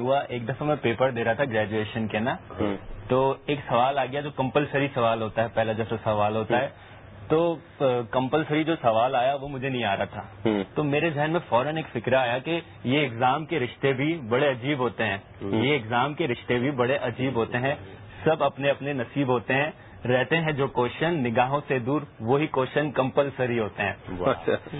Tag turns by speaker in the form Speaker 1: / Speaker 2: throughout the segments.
Speaker 1: ہوا ایک دفعہ میں پیپر دے رہا تھا گریجویشن کے نا۔ تو ایک سوال آ گیا جو کمپلسری سوال ہوتا ہے پہلا جب سوال ہوتا ہے۔ تو کمپلسری جو سوال آیا وہ مجھے نہیں آ رہا تھا۔ تو میرے ذہن میں فوراً ایک فکر آیا کہ یہ اگزام کے رشتے بھی بڑے عجیب ہوتے ہیں۔ یہ اگزام کے رشتے بھی بڑے عجیب ہوتے ہیں۔ سب اپنے اپنے نصیب ہوتے ہیں۔ رہتے ہیں جو کوشچن نگاہوں سے دور وہی کوشچن کمپلسری ہوتے ہیں۔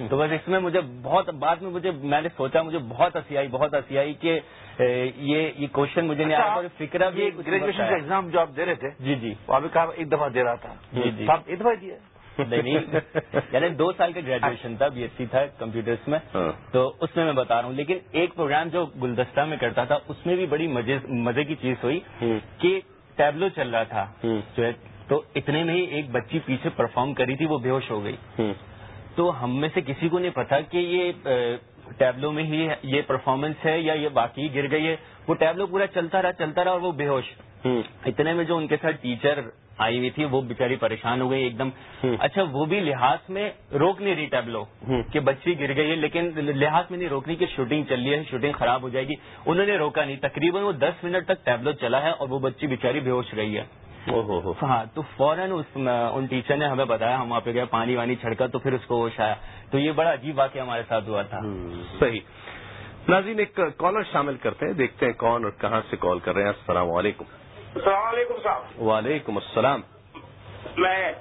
Speaker 1: تو بس اس میں مجھے بہت بعد میں مجھے میں نے سوچا مجھے بہت ہنسی آئی بہت ہنسی آئی کہ یہ یہ کوشچن مجھے نہیں آیا اور فکر بھی
Speaker 2: گریجویشن کا ایگزام جو آپ دے رہے تھے
Speaker 1: جی جی۔
Speaker 2: وہ ابھی کہا ایک دفعہ دے رہا تھا۔
Speaker 1: جی جی۔
Speaker 2: آپ ایک دفعہ دیا۔
Speaker 1: نہیں یعنی دو سال کا گریجویشن تھا بی ایس سی تھا کمپیوٹرس میں۔
Speaker 2: ہاں۔
Speaker 1: تو اس میں میں بتا رہا ہوں لیکن ایک پروگرام جو گلدستہ میں کرتا تھا اس میں بھی بڑی مزے کی چیز ہوئی کہ ٹیبلو چل رہا تھا۔ جو ہے تو اتنے میں ہی ایک بچی پیچھے پرفارم کری تھی وہ بے ہوش ہو گئی۔ تو ہم میں سے کسی کو نہیں پتا کہ یہ ٹیبلو میں ہی یہ پرفارمنس ہے یا یہ باقی گر گئی ہے۔ وہ ٹیبلو پورا چلتا رہا چلتا رہا اور وہ بے ہوش۔ اتنے میں جو ان کے ساتھ ٹیچر آئی ہوئی تھی وہ بیچاری پریشان ہو گئی ایک دم۔ اچھا وہ بھی لحاظ میں روک نہیں رہی ٹیبلو کہ بچی گر گئی ہے لیکن لحاظ میں نہیں روکنی کہ شوٹنگ چل رہی ہے شوٹنگ خراب ہو جائے گی۔ انہوں نے روکا نہیں۔ تقریباً وہ دس منٹ تک ٹیبلو چلا ہے اور وہ بچی بیچاری بے ہوش رہی ہے۔ ہاں تو فوراً ان ٹیچر نے ہمیں بتایا ہم وہاں پہ گئے پانی وانی چھڑکا تو پھر اس کو ہوش آیا۔ تو یہ بڑا عجیب واقعہ ہمارے ساتھ ہوا تھا۔
Speaker 2: صحیح۔ ناظرین ایک کالر شامل کرتے ہیں دیکھتے ہیں کون اور کہاں سے کال کر رہے ہیں۔ السلام علیکم۔
Speaker 3: السلام علیکم صاحب۔
Speaker 2: وعلیکم السلام۔
Speaker 3: میں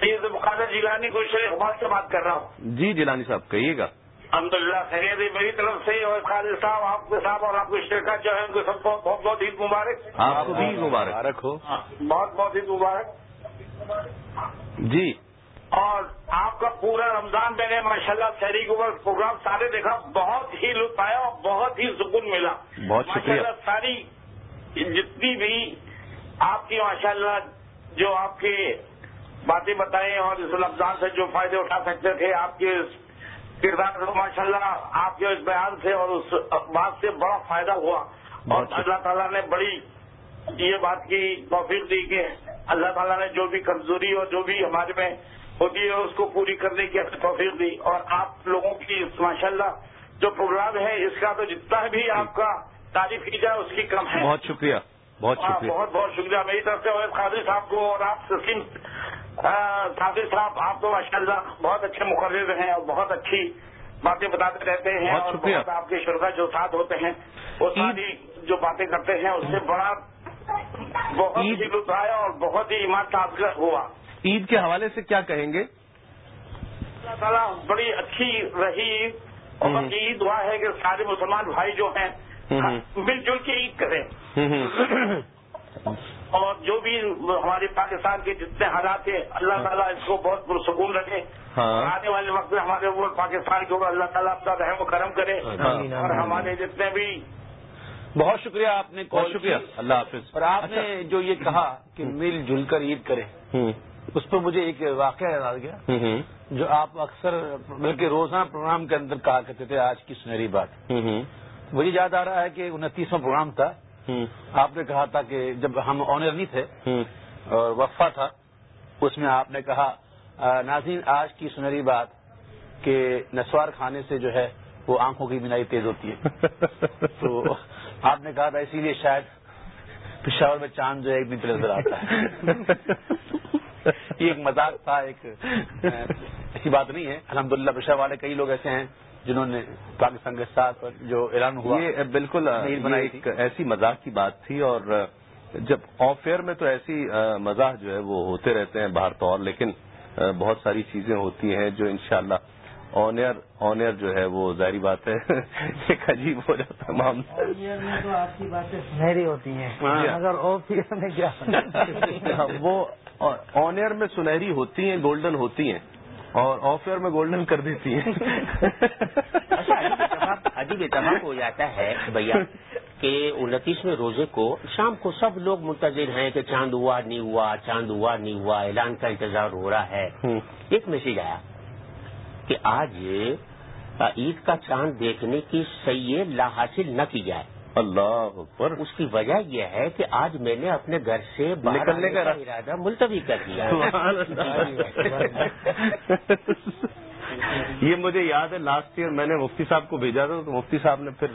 Speaker 3: سید مقادر جیلانی کو اقبال سے بات کر رہا ہوں۔
Speaker 2: جی جیلانی صاحب کہیے گا۔
Speaker 3: الحمد للہ خیریت میری طرف سے اور خالد صاحب آپ کے صاحب اور آپ کے اشترکا جو ہے ان کو سب کو بہت بہت عید مبارک۔
Speaker 2: آپ کو بھی مبارک۔ ہو۔
Speaker 3: بہت بہت عید مبارک۔
Speaker 2: جی۔
Speaker 3: اور آپ کا پورا رمضان میں نے ماشاء اللہ شہری کے پروگرام سارے دیکھا بہت ہی لطف آیا اور بہت ہی سکون ملا۔
Speaker 2: بہت شکریہ۔
Speaker 3: ساری جتنی بھی آپ کی ماشاء اللہ جو آپ کے باتیں بتائیں اور اس رمضان سے جو فائدے اٹھا سکتے تھے آپ کے کردار ماشاء اللہ آپ کے اس بیان سے اور اس بات سے بڑا فائدہ ہوا اور اللہ تعالیٰ نے بڑی یہ بات کی توفیق دی کہ اللہ تعالیٰ نے جو بھی کمزوری اور جو بھی ہمارے میں ہوتی ہے اس کو پوری کرنے کی توفیق دی اور آپ لوگوں کی ماشاء اللہ جو پروگرام ہے اس کا تو جتنا بھی آپ کا تعریف کی جائے اس کی کم ہے۔
Speaker 2: بہت شکریہ بہت شکریہ۔
Speaker 3: بہت بہت شکریہ۔ میری طرف سے عوید قادری صاحب کو اور آپ سکیم قادر صاحب آپ تو ماشاء اللہ بہت اچھے مقرر ہیں اور بہت اچھی باتیں بتاتے رہتے ہیں اور بہت آپ کے شرکا جو ساتھ ہوتے ہیں وہ ساری جو باتیں کرتے ہیں اس سے بڑا بہت ہی لطف آیا اور بہت ہی ایمان تاثر ہوا۔
Speaker 2: عید کے حوالے سے کیا کہیں گے؟
Speaker 3: اللہ تعالیٰ بڑی اچھی رہی اور عید دعا ہے کہ سارے مسلمان بھائی جو ہیں مل جل کے عید کریں۔ اور جو بھی ہمارے پاکستان کے جتنے حالات ہیں اللہ تعالیٰ اس کو بہت پرسکون رکھے۔ آنے والے وقت میں ہمارے اوپر پاکستان کے اوپر اللہ تعالیٰ اپنا رحم و کرم کرے اور ہمارے جتنے بھی
Speaker 4: بہت شکریہ آپ نے
Speaker 2: بہت شکریہ۔ اللہ حافظ۔
Speaker 4: اور آپ نے جو یہ کہا کہ مل جل کر عید کریں اس پر مجھے ایک واقعہ یاد آ گیا جو آپ اکثر بلکہ روزانہ پروگرام کے اندر کہا کرتے تھے آج کی سنہری بات۔ مجھے یاد آ رہا ہے کہ انتیسواں پروگرام تھا۔ آپ نے کہا تھا کہ جب ہم آنر نہیں تھے اور وقفہ تھا اس میں آپ نے کہا ناظرین آج کی سنہری بات کہ نسوار کھانے سے جو ہے وہ آنکھوں کی بینائی تیز ہوتی ہے۔ تو آپ نے کہا تھا اسی لیے شاید پشاور میں چاند جو ہے ایک دن نظر آتا ہے۔ یہ ایک مذاق تھا ایک ایسی بات نہیں ہے۔ الحمدللہ للہ والے کئی لوگ ایسے ہیں جنہوں نے پاکستان کے ساتھ جو اعلان ہوا
Speaker 2: یہ بالکل ایک ایسی مزاح کی بات تھی اور جب آف ایئر میں تو ایسی مزاح جو ہے وہ ہوتے رہتے ہیں باہر طور لیکن بہت ساری چیزیں ہوتی ہیں جو انشاءاللہ شاء اللہ آنر آنر جو ہے وہ ظاہری بات ہے۔ ایک عجیب ہو جاتا ہے
Speaker 5: معاملہ۔ میں تو آپ کی باتیں سنہری ہوتی ہیں۔
Speaker 2: ہاں۔
Speaker 5: اگر آف ایئر میں
Speaker 2: کیا؟ وہ آنر میں سنہری ہوتی ہیں گولڈن ہوتی ہیں۔ اور آف ایئر میں گولڈن کر دیتی ہیں۔
Speaker 6: عجیب اتفاق ہو جاتا ہے بھیا کہ انتیسویں روزے کو شام کو سب لوگ منتظر ہیں کہ چاند ہوا نہیں ہوا چاند ہوا نہیں ہوا اعلان کا انتظار ہو رہا ہے۔ ایک میسج آیا کہ آج عید کا چاند دیکھنے کی سید لا حاصل نہ کی جائے۔
Speaker 2: اللہ پر
Speaker 6: اس کی وجہ یہ ہے کہ آج میں نے اپنے گھر سے
Speaker 2: نکلنے کا
Speaker 6: ارادہ ملتوی کر دیا۔
Speaker 2: یہ مجھے یاد ہے لاسٹ ایئر میں نے مفتی صاحب کو بھیجا تھا تو مفتی صاحب نے پھر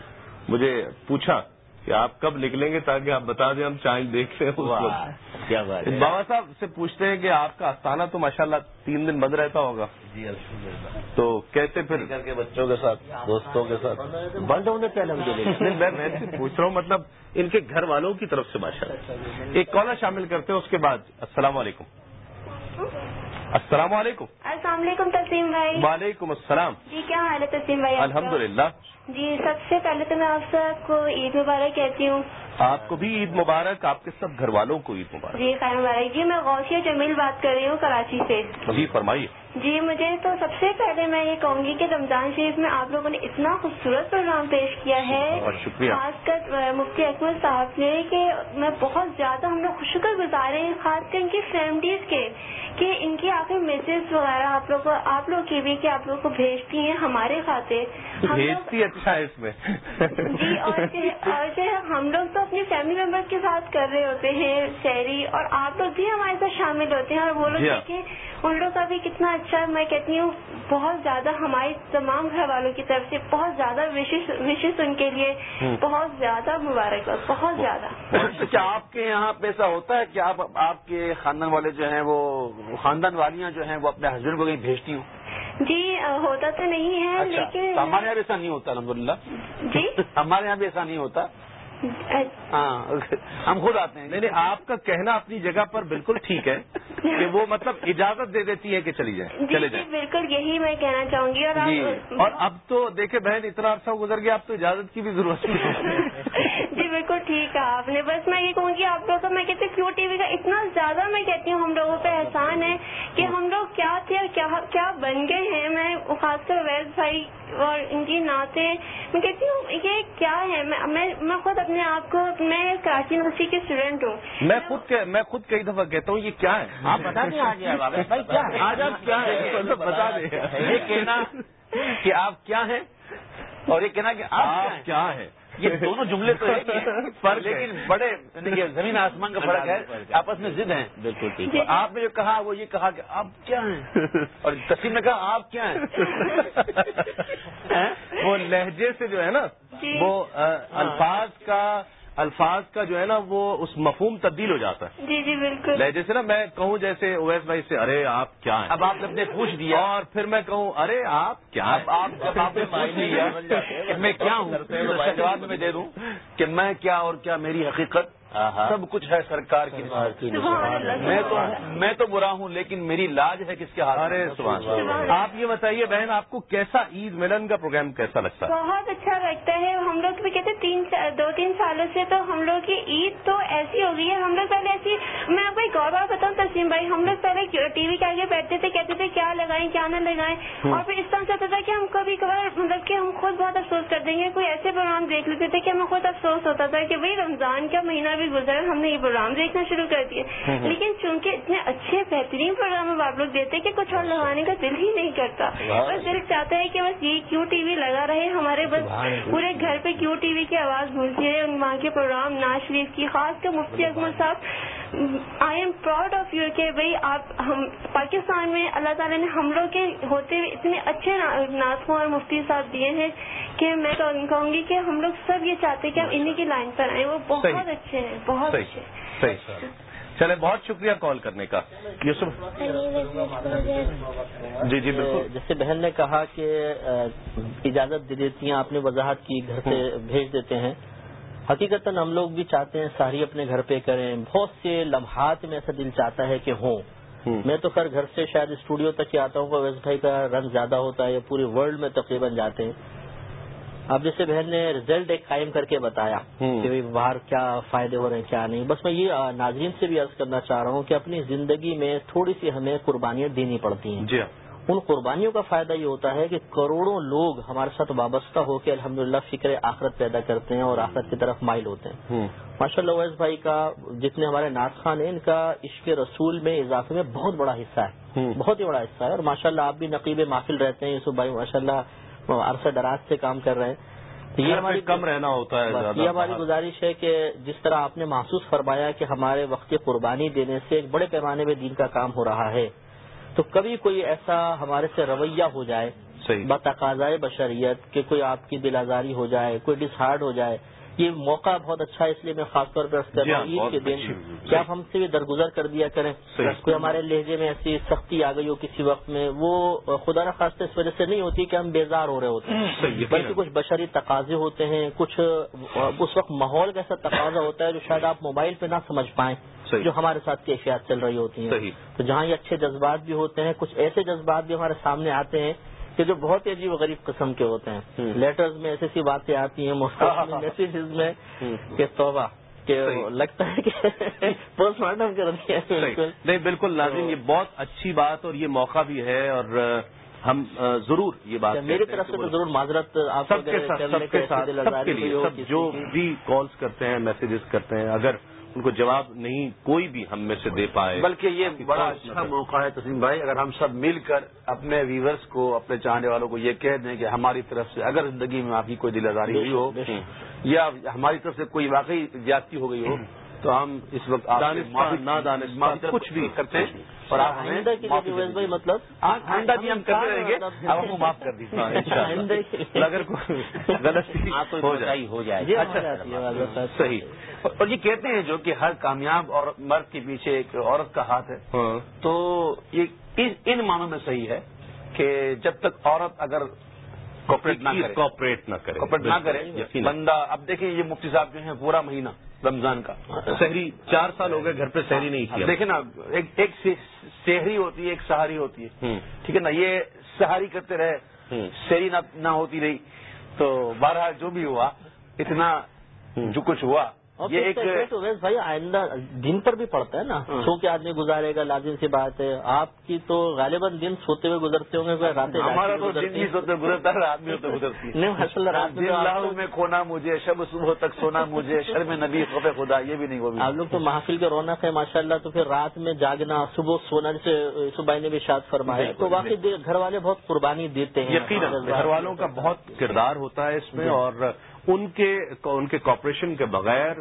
Speaker 2: مجھے پوچھا کہ آپ کب نکلیں گے تاکہ آپ بتا دیں ہم چائے دیکھ لیں
Speaker 7: کیا بات
Speaker 2: بابا صاحب سے پوچھتے ہیں کہ آپ کا آستانہ تو ماشاءاللہ تین دن بند رہتا ہوگا۔
Speaker 4: جی
Speaker 2: تو کیسے پھر
Speaker 4: کر کے بچوں کے ساتھ دوستوں کے ساتھ۔
Speaker 7: بند ہونے پہ الحمد
Speaker 2: نہیں میں پوچھ رہا ہوں مطلب ان کے گھر والوں کی طرف سے ماشاء اللہ ایک کالر شامل کرتے ہیں اس کے بعد السلام علیکم۔ السلام علیکم.
Speaker 8: السلام علیکم تسلیم بھائی.
Speaker 2: وعلیکم السلام.
Speaker 8: جی کیا حال ہے تسلیم بھائی؟
Speaker 2: الحمد للہ
Speaker 8: جی سب سے پہلے تو میں آپ سب کو عید مبارک کہتی ہوں.
Speaker 2: آپ کو بھی عید مبارک آپ کے سب گھر والوں کو عید مبارک۔
Speaker 8: جی خیر مبارک جی میں غوثیہ جمیل بات کر رہی ہوں کراچی سے۔
Speaker 2: جی فرمائیے۔
Speaker 8: جی مجھے تو سب سے پہلے میں یہ کہوں گی کہ رمضان شریف میں آپ لوگوں نے اتنا خوبصورت پروگرام پیش کیا ہے۔
Speaker 2: بہت شکریہ۔
Speaker 8: خاص کر مفتی اکمل صاحب نے کہ میں بہت زیادہ ہم لوگ شکر گزار ہیں خاص کر ان کی فیملیز کے کہ ان کی آخر میسج وغیرہ آپ لوگ آپ لوگ کی بھی کہ آپ لوگ کو بھیجتی ہیں ہمارے لوگ
Speaker 2: بھیجتی اچھا ہے اس میں۔
Speaker 8: جی اور ہم لوگ تو اپنی فیملی ممبر کے ساتھ کر رہے ہوتے ہیں شہری اور آپ لوگ بھی ہمارے ساتھ شامل ہوتے ہیں اور وہ لوگ
Speaker 2: جی ہاں۔
Speaker 8: دیکھیں ان لوگ کا بھی کتنا اچھا میں کہتی ہوں بہت زیادہ ہماری تمام گھر والوں کی طرف سے بہت زیادہ وشز ان کے لیے بہت زیادہ مبارک بہت زیادہ۔
Speaker 4: کیا آپ کے یہاں پہ ایسا ہوتا ہے کہ آپ آپ کے خاندان والے جو ہیں وہ خاندان والیاں جو ہیں وہ اپنے ہسبینڈ کو کہیں بھیجتی ہوں؟
Speaker 8: جی ہوتا تو نہیں ہے
Speaker 4: اچھا
Speaker 8: لیکن
Speaker 4: ہمارے یہاں بھی ایسا نہیں ہوتا الحمد للہ
Speaker 8: جی؟
Speaker 4: ہمارے یہاں بھی ایسا نہیں ہوتا۔ ہاں ہم خود آتے ہیں۔
Speaker 2: نہیں نہیں آپ کا کہنا اپنی جگہ پر بالکل ٹھیک ہے کہ وہ مطلب اجازت دے دیتی ہے کہ چلی جائیں
Speaker 8: جی
Speaker 2: چلے
Speaker 8: جی
Speaker 2: جائیں
Speaker 8: بالکل یہی میں کہنا چاہوں گی اور
Speaker 2: جی اور اب تو دیکھیں بہن اتنا عرصہ گزر گیا اب تو اجازت کی بھی ضرورت نہیں ہے۔
Speaker 8: جی بالکل ٹھیک ہے آپ نے۔ بس میں یہ کہوں گی آپ لوگوں کو میں کہتی ہوں کیو ٹی وی کا اتنا زیادہ میں کہتی ہوں ہم لوگوں پہ احسان ہے کہ ہم لوگ کیا تھے اور کیا بن گئے ہیں۔ میں خاص کر ویز بھائی اور ان کی نعتیں میں کہتی ہوں یہ کیا ہے؟ میں خود اپنے آپ کو میں کراچی یونیورسٹی کی اسٹوڈینٹ ہوں۔
Speaker 2: میں خود میں خود کئی دفعہ کہتا ہوں یہ کیا ہے؟
Speaker 7: آپ بتا دیں آج
Speaker 2: آپ کیا ہے بتا دیں۔
Speaker 4: یہ کہنا کہ آپ کیا ہیں اور یہ کہنا کہ آپ کیا ہیں۔
Speaker 2: کیا ہے
Speaker 4: یہ دونوں جملے تو
Speaker 2: فرق ہے۔
Speaker 4: لیکن بڑے یعنی زمین آسمان کا فرق ہے آپس میں ضد ہیں۔
Speaker 7: بالکل
Speaker 4: آپ نے جو کہا وہ یہ کہا کہ آپ کیا ہیں؟ اور تسیم نے کہا آپ کیا ہیں؟
Speaker 2: وہ لہجے سے جو ہے نا
Speaker 8: جی۔
Speaker 2: وہ الفاظ کا الفاظ کا جو ہے نا وہ اس مفہوم تبدیل ہو جاتا ہے۔
Speaker 8: جی جی بالکل۔
Speaker 2: لہجے سے نا میں کہوں جیسے اویس بھائی سے ارے آپ کیا ہیں؟
Speaker 4: اب آپ نے اپنے پوچھ دیا۔
Speaker 2: اور پھر میں کہوں ارے آپ کیا
Speaker 4: اب آپ نے پوچھ لیا میں کیا ہوں؟ جواب میں دے دوں کہ میں کیا اور کیا میری حقیقت سب کچھ ہے سرکار کی میں تو میں تو برا ہوں لیکن میری لاج ہے کس کے ہاتھ۔
Speaker 2: آپ یہ بتائیے بہن آپ کو کیسا عید ملن کا پروگرام کیسا لگتا ہے؟
Speaker 8: بہت اچھا لگتا ہے۔ ہم لوگ بھی کہتے ہیں تین دو تین سالوں سے تو ہم لوگ کی عید تو ایسی ہو گئی ہے۔ ہم لوگ پہلے ایسی میں آپ کو ایک اور بات بتاؤں تسیم بھائی ہم لوگ پہلے ٹی وی کے آگے بیٹھتے تھے کہتے تھے کیا لگائیں کیا نہ لگائیں۔ اور پھر اس طرح سے ہوتا تھا کہ ہم کبھی کبھار مطلب کہ ہم خود بہت افسوس کر دیں گے کوئی ایسے پروگرام دیکھ لیتے تھے کہ ہمیں خود افسوس ہوتا تھا کہ بھائی رمضان کا مہینہ بھی گزرا ہم نے یہ پروگرام دیکھنا شروع کر دیے۔ لیکن چونکہ اتنے اچھے بہترین پروگرام اب آپ لوگ دیتے کہ کچھ اور لگانے کا دل ہی نہیں کرتا۔ بس دل چاہتا ہے کہ بس یہ کیو ٹی وی لگا رہے ہمارے بس پورے گھر پہ کیو ٹی وی کی آواز گونجتی رہے ان وہاں کے پروگرام ناز شریف کی خاص کر مفتی اکمل صاحب۔ I am proud of you کہ بھائی آپ ہم پاکستان میں اللہ تعالیٰ نے ہم لوگ کے ہوتے ہوئے اتنے اچھے ناطخوں اور مفتی صاحب دیے ہیں۔ کہ میں کہوں گی کہ ہم لوگ سب یہ چاہتے ہیں کہ ہم انہیں کی لائن پر آئیں وہ بہت۔ اچھے ہیں بہت اچھے۔
Speaker 2: صحیح۔ چلے بہت شکریہ کال کرنے کا۔ یوسف۔ جی جی بالکل۔
Speaker 7: جیسے بہن نے کہا کہ اجازت دے دیتی ہیں آپ نے وضاحت کی گھر سے بھیج دیتے ہیں۔ حقیقت ہم لوگ بھی چاہتے ہیں ساری اپنے گھر پہ کریں۔ بہت سے لمحات میں ایسا دل چاہتا ہے کہ ہوں۔ میں تو خیر گھر سے شاید اسٹوڈیو تک ہی آتا ہوں کہ ویس بھائی کا رنگ زیادہ ہوتا ہے یا پورے ورلڈ میں تقریباً جاتے ہیں۔ اب جیسے بہن نے ریزلٹ ایک قائم کر کے بتایا کہ باہر کیا فائدے ہو رہے ہیں کیا نہیں۔ بس میں یہ ناظرین سے بھی عرض کرنا چاہ رہا ہوں کہ اپنی زندگی میں تھوڑی سی ہمیں قربانیاں دینی پڑتی ہیں۔
Speaker 2: جی ہاں۔
Speaker 7: ان قربانیوں کا فائدہ یہ ہوتا ہے کہ کروڑوں لوگ ہمارے ساتھ وابستہ ہو کے الحمدللہ فکر آخرت پیدا کرتے ہیں اور آخرت کی طرف مائل ہوتے ہیں۔ ماشاء اللہ اویس بھائی کا جتنے ہمارے ناز خان ہیں ان کا عشق رسول میں اضافے میں بہت بڑا حصہ ہے۔ بہت ہی بڑا حصہ ہے اور ماشاء اللہ آپ بھی نقیب محفل رہتے ہیں یوسف بھائی ماشاء اللہ عرصہ دراز سے کام کر رہے ہیں۔
Speaker 2: یہ ہماری کم رہنا ہوتا ہے
Speaker 7: یہ ہماری گزارش ہے کہ جس طرح آپ نے محسوس فرمایا کہ ہمارے وقت قربانی دینے سے ایک بڑے پیمانے میں دین کا کام ہو رہا ہے تو کبھی کوئی ایسا ہمارے سے رویہ ہو جائے بتقاضائے بشریت کہ کوئی آپ کی دل آزاری ہو جائے کوئی ڈس ہارڈ ہو جائے یہ موقع بہت اچھا ہے اس لیے میں خاص طور پر
Speaker 2: جی ہاں،
Speaker 7: عید کے دن کیا آپ ہم سے بھی درگزر کر دیا کریں کوئی ہمارے لہجے میں ایسی سختی آ گئی ہو کسی وقت میں وہ خدا نخواستہ اس وجہ سے نہیں ہوتی کہ ہم بیزار ہو رہے ہوتے ہیں بلکہ کچھ بشری تقاضے ہوتے ہیں کچھ اس وقت ماحول کا ایسا تقاضا ہوتا ہے جو شاید آپ موبائل پہ نہ سمجھ پائیں جو ہمارے ساتھ کیفیات چل رہی ہوتی ہیں۔ تو جہاں یہ اچھے جذبات بھی ہوتے ہیں کچھ ایسے جذبات بھی ہمارے سامنے آتے ہیں کہ جو بہت ہی عجیب و غریب قسم کے ہوتے ہیں۔ لیٹرز میں ایسی ایسی باتیں آتی ہیں میسیجز میں کہ توبہ کہ لگتا ہے کہ پوسٹ مارٹم کر
Speaker 2: نہیں بالکل لازم یہ بہت اچھی بات اور یہ موقع بھی ہے اور ہم ضرور یہ بات
Speaker 7: میری طرف سے تو ضرور معذرت آپ
Speaker 2: سب کے ساتھ جو بھی کالز کرتے ہیں میسیجز کرتے ہیں اگر ان کو جواب نہیں کوئی بھی ہم میں سے دے پائے۔
Speaker 4: بلکہ یہ بڑا اچھا موقع ہے تسیم بھائی اگر ہم سب مل کر اپنے ویورز کو اپنے چاہنے والوں کو یہ کہہ دیں کہ ہماری طرف سے اگر زندگی میں آپ کی کوئی دل آزاری ہوئی ہو یا ہماری طرف سے کوئی واقعی زیادتی ہو گئی ہو تو ہم اس وقت
Speaker 2: نہ کچھ بھی کرتے ہیں۔
Speaker 7: اور آئندہ کے لیے بھائی مطلب
Speaker 4: آئندہ بھی ہم کرتے رہیں گے اب ہم معاف کر دیجیے۔
Speaker 2: اگر غلطی
Speaker 6: ہو جائے۔ ہو جائے۔
Speaker 4: اچھا صحیح۔ اور یہ کہتے ہیں جو کہ ہر کامیاب اور مرد کے پیچھے ایک عورت کا ہاتھ ہے۔ تو یہ ان معنوں میں صحیح ہے کہ جب تک عورت اگر کوپریٹ نہ کرے۔
Speaker 2: کوپریٹ نہ کرے۔
Speaker 4: کوپریٹ نہ کرے بندہ اب دیکھیں یہ مفتی صاحب جو ہیں پورا مہینہ رمضان کا۔
Speaker 2: شہری چار سال ہو گئے گھر پہ شہری نہیں کیا۔
Speaker 4: دیکھیں نا ایک شہری ہوتی ہے ایک سہاری ہوتی ہے۔ ٹھیک ہے نا یہ سہاری کرتے رہے شہری نہ ہوتی رہی۔ تو بارہ جو بھی ہوا اتنا جو کچھ ہوا
Speaker 7: یہ ایک بھائی آئندہ دن پر بھی پڑتا ہے نا۔
Speaker 4: ہاں۔
Speaker 7: سو کے آدمی گزارے گا لازم سی بات ہے۔ آپ کی تو غالباً دن سوتے ہوئے گزرتے ہوں گے راتیں
Speaker 4: ہمارا تو دن بھی سوتے گزرتا ہے رات ہوتے گزرتی
Speaker 7: نہیں رات
Speaker 4: میں کھونا مجھے شب صبح تک سونا مجھے شرم نبی خوف خدا یہ بھی نہیں ہوگی
Speaker 7: آپ لوگ تو محفل کے رونق ہے ماشاء اللہ تو پھر رات میں جاگنا صبح سونا جیسے صبح نے بھی شاد فرمایا تو واقعی گھر والے بہت قربانی دیتے ہیں۔
Speaker 2: گھر والوں کا بہت کردار ہوتا ہے اس میں جی۔ اور ان کے ان کے کاپریشن کے بغیر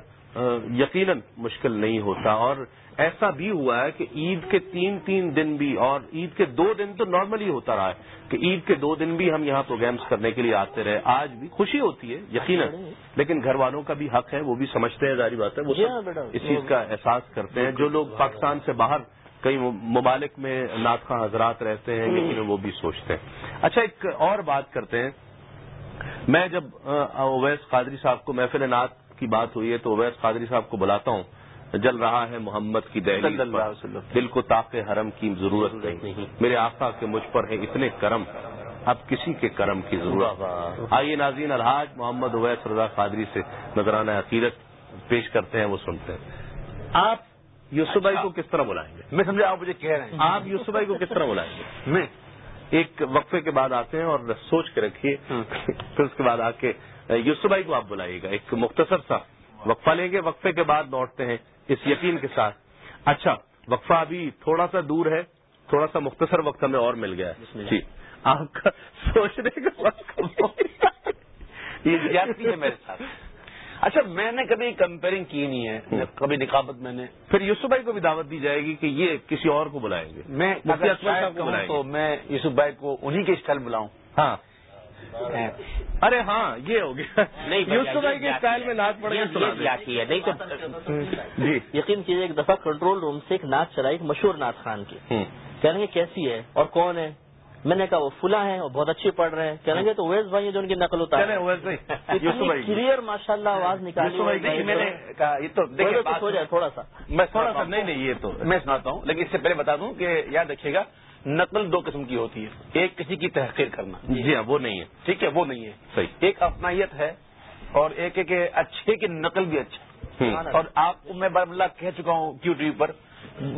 Speaker 2: یقیناً مشکل نہیں ہوتا۔ اور ایسا بھی ہوا ہے کہ عید کے تین تین دن بھی اور عید کے دو دن تو نارملی ہوتا رہا ہے کہ عید کے دو دن بھی ہم یہاں پروگرامس کرنے کے لیے آتے رہے۔ آج بھی خوشی ہوتی ہے یقیناً۔ لیکن گھر والوں کا بھی حق ہے وہ بھی سمجھتے ہیں ظاہری بات ہے وہ اس چیز کا احساس کرتے ہیں۔ جو لوگ پاکستان سے باہر کئی ممالک میں ناطخواں حضرات رہتے ہیں لیکن وہ بھی سوچتے ہیں۔ اچھا ایک اور بات کرتے ہیں۔ میں جب اویس قادری صاحب کو محفل نعت کی بات ہوئی ہے تو اویس قادری صاحب کو بلاتا ہوں۔ جل رہا ہے محمد کی دہلی دل کو تاق حرم کی ضرورت نہیں۔ میرے آقا کے مجھ پر ہے اتنے کرم۔ اب کسی کے کرم کی ضرورت آئیے ناظرین الحاج محمد اویس رضا قادری سے نظرانہ عقیدت پیش کرتے ہیں وہ سنتے ہیں۔ آپ یوسف بھائی کو کس طرح بلائیں گے؟
Speaker 4: میں سمجھا آپ مجھے کہہ رہے ہیں۔
Speaker 2: آپ یوسف بھائی کو کس طرح بلائیں گے؟ میں ایک وقفے کے بعد آتے ہیں اور سوچ کے رکھیے۔ ہاں۔ پھر اس کے بعد آ کے یوسف بھائی کو آپ بلائیے گا۔ ایک مختصر سا وقفہ لیں گے۔ وقفے کے بعد لوٹتے ہیں اس یقین کے ساتھ۔ اچھا وقفہ ابھی تھوڑا سا دور ہے۔ تھوڑا سا مختصر وقت ہمیں اور مل گیا ہے۔ جی۔ آپ کا سوچنے کا وقت
Speaker 4: یہ ہے میرے ساتھ۔ اچھا میں نے کبھی کمپیئرنگ کی نہیں ہے کبھی نقابت میں نے۔
Speaker 2: پھر یوسف بھائی کو بھی دعوت دی جائے گی کہ یہ کسی اور کو بلائیں گے۔
Speaker 4: میں تو میں یوسف بھائی کو انہی کے اسٹائل بلاؤں۔
Speaker 2: ہاں۔ ارے ہاں یہ ہو گیا۔ نہیں یوسف بھائی کے اسٹائل میں ناچ پڑ
Speaker 6: گئی ہے۔ نہیں تو
Speaker 7: جی۔ یقین کیجیے ایک دفعہ کنٹرول روم سے ایک ناچ چلائی مشہور ناچ خان کی۔ کہنے کیسی ہے؟ اور کون ہے؟ میں نے کہا وہ فلا ہیں اور بہت اچھی پڑھ رہے ہیں۔ کہنے گے تو ویس بھائی جو ان کی نقل ہوتا ہے کلیئر ماشاء اللہ آواز نکالی
Speaker 4: میں نے کہا یہ تو
Speaker 7: ہو جائے تھوڑا سا۔
Speaker 4: میں تھوڑا سا نہیں نہیں یہ تو میں سناتا ہوں۔ لیکن اس سے پہلے بتا دوں کہ یاد رکھیے گا نقل دو قسم کی ہوتی ہے۔ ایک کسی کی تحقیر کرنا۔
Speaker 2: جی۔ ہاں وہ نہیں ہے۔
Speaker 4: ٹھیک ہے وہ نہیں ہے۔
Speaker 2: صحیح۔
Speaker 4: ایک اپنائیت ہے اور ایک ہے کہ اچھے کی نقل بھی اچھا اور آپ میں بار کہہ چکا ہوں کیو ٹی وی پر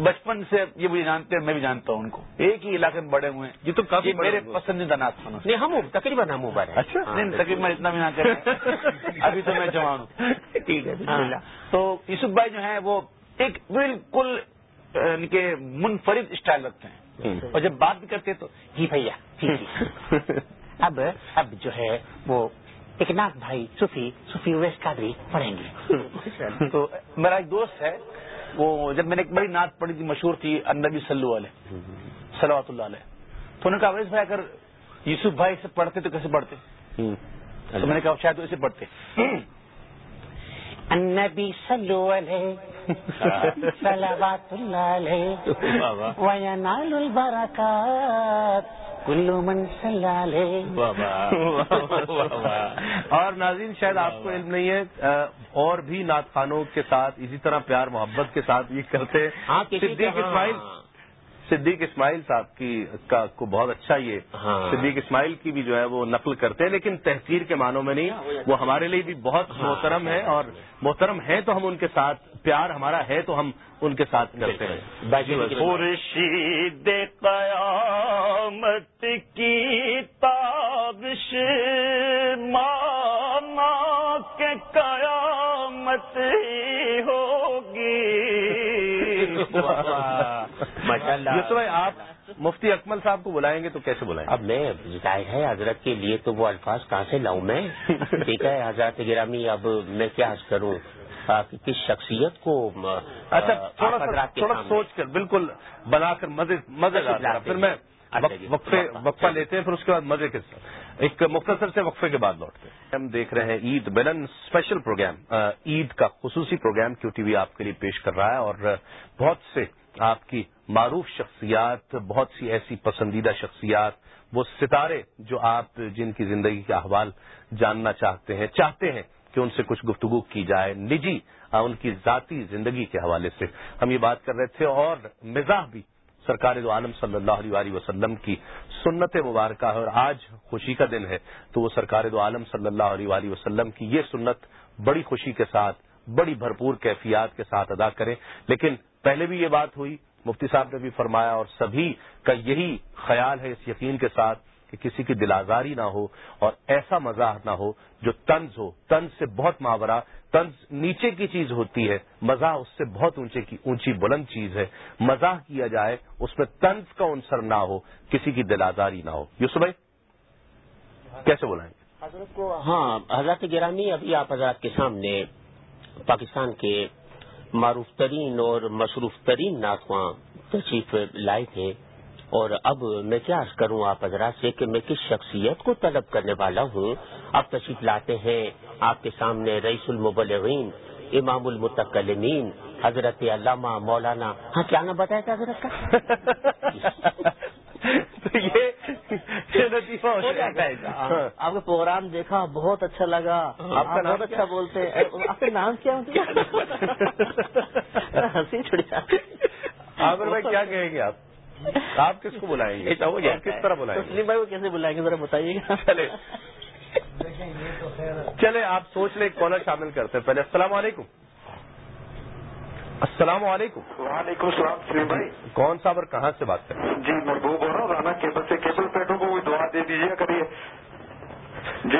Speaker 4: بچپن سے یہ مجھے جانتے ہیں میں بھی جانتا ہوں ان کو۔ ایک ہی علاقے میں بڑے ہوئے ہیں۔
Speaker 2: یہ تو کافی
Speaker 4: میرے پسندیدہ ناچ
Speaker 6: نہیں ہم تقریباً ہم
Speaker 4: اچھا؟ نہیں تقریباً اتنا بھی نہ کریں۔ ابھی تو میں جوان ہوں۔ ٹھیک ہے ہاں۔ تو یوسف بھائی جو ہیں وہ ایک بالکل ان کے منفرد اسٹائل رکھتے ہیں۔ اور جب بات بھی کرتے تو جی بھیا اب اب جو ہے وہ ایک ناک بھائی صفی صفی ویس قادری پڑھیں گے۔ تو میرا ایک دوست ہے وہ جب میں نے ایک بڑی نعت پڑھی تھی مشہور تھی النبی صلی علیہ صلوات اللہ علیہ۔ تو انہوں نے کہا ویس بھائی اگر یوسف بھائی سے پڑھتے تو کیسے پڑھتے؟ تو میں نے کہا شاید اسے پڑھتے۔
Speaker 9: النبي صلوا عليه صلوات الله عليه وينال البركات كل من صلى عليه
Speaker 2: اور ناظرین شاید آپ کو علم نہیں ہے اور بھی نعت خانوں کے ساتھ اسی طرح پیار محبت کے ساتھ یہ کرتے
Speaker 6: ہاں،
Speaker 2: صدیق اسماعیل صدیق اسماعیل صاحب کی کا کو بہت اچھا یہ
Speaker 6: ہاں۔
Speaker 2: صدیق اسماعیل کی بھی جو ہے وہ نقل کرتے ہیں لیکن تحقیر کے معنوں میں نہیں۔ وہ ہمارے لیے بھی بہت
Speaker 6: ہاں۔
Speaker 2: محترم ہے اور محترم ہے تو ہم ان کے ساتھ پیار ہمارا ہے تو ہم ان کے ساتھ کرتے ہیں۔
Speaker 10: خورشید قیامت کی تابش کے قیامت ہی ہوگی۔
Speaker 6: ماشاء اللہ
Speaker 2: آپ مفتی اکمل صاحب کو بلائیں گے تو کیسے بلائیں؟ گے
Speaker 6: اب میں ظاہر ہے حضرت کے لیے تو وہ الفاظ کہاں سے لاؤں میں؟ ٹھیک ہے حضرت گرامی اب میں کیا کروں؟ کس شخصیت کو
Speaker 2: اچھا تھوڑا سوچ کر بالکل بنا کر مزے مزے پھر میں وقفے وقفہ لیتے ہیں پھر اس کے بعد مزے کے ساتھ. ایک مختصر سے وقفے کے بعد لوٹتے ہیں. ہم دیکھ رہے ہیں عید ملن اسپیشل پروگرام عید کا خصوصی پروگرام کیو ٹی وی آپ کے لیے پیش کر رہا ہے اور بہت سے آپ کی معروف شخصیات بہت سی ایسی پسندیدہ شخصیات وہ ستارے جو آپ جن کی زندگی کا احوال جاننا چاہتے ہیں چاہتے ہیں کہ ان سے کچھ گفتگو کی جائے نجی ان کی ذاتی زندگی کے حوالے سے. ہم یہ بات کر رہے تھے اور مزاح بھی سرکار دو عالم صلی اللہ علیہ وسلم کی سنت مبارکہ ہے اور آج خوشی کا دن ہے، تو وہ سرکار دو عالم صلی اللہ علیہ وسلم کی یہ سنت بڑی خوشی کے ساتھ، بڑی بھرپور کیفیات کے ساتھ ادا کریں۔ لیکن پہلے بھی یہ بات ہوئی، مفتی صاحب نے بھی فرمایا اور سبھی کا یہی خیال ہے اس یقین کے ساتھ کہ کسی کی دل آزاری نہ ہو اور ایسا مزاح نہ ہو جو طنز ہو۔ طنز سے بہت ماورا طنز نیچے کی چیز ہوتی ہے، مزاح اس سے بہت اونچے کی اونچی بلند چیز ہے۔ مزاح کیا جائے، اس میں طنز کا عنصر نہ ہو، کسی کی دل آزاری نہ ہو۔ یوسف بھائی، کیسے بلائیں؟ گے
Speaker 6: حضرت کو ہاں حضرت گرامی ابھی آپ حضرات کے سامنے پاکستان کے معروف ترین اور مصروف ترین ناخواں تشریف لائے تھے۔ اور اب میں کیا عرض کروں آپ حضرات سے کہ میں کس شخصیت کو طلب کرنے والا ہوں؟ اب تشریف لاتے ہیں آپ کے سامنے رئیس المبلغین امام المتکلمین حضرت علامہ مولانا۔ ہاں کیا نام بتایا تھا حضرت کا؟
Speaker 7: آپ کا پروگرام دیکھا بہت اچھا لگا۔ آپ بہت اچھا بولتے آپ کا نام کیا ہنسی چھڑی۔
Speaker 2: عامر بھائی کیا کہیں گے آپ؟ آپ کس کو بلائیں گے؟ کس طرح بلائیں گے؟
Speaker 7: تسلیم بھائی کو کیسے بلائیں گے؟ ذرا بتائیے گا۔
Speaker 2: چلے۔ چلے آپ سوچ لیں کالر شامل کرتے ہیں۔ پہلے السلام علیکم۔ السلام علیکم۔
Speaker 11: وعلیکم السلام سلیم بھائی۔
Speaker 2: کون صاحب اور کہاں سے بات کریں؟
Speaker 11: جی محبوب ہو رہا ہوں رانا کیبل سے کیبل پیٹوں کو دعا دے دیجیے کریے جی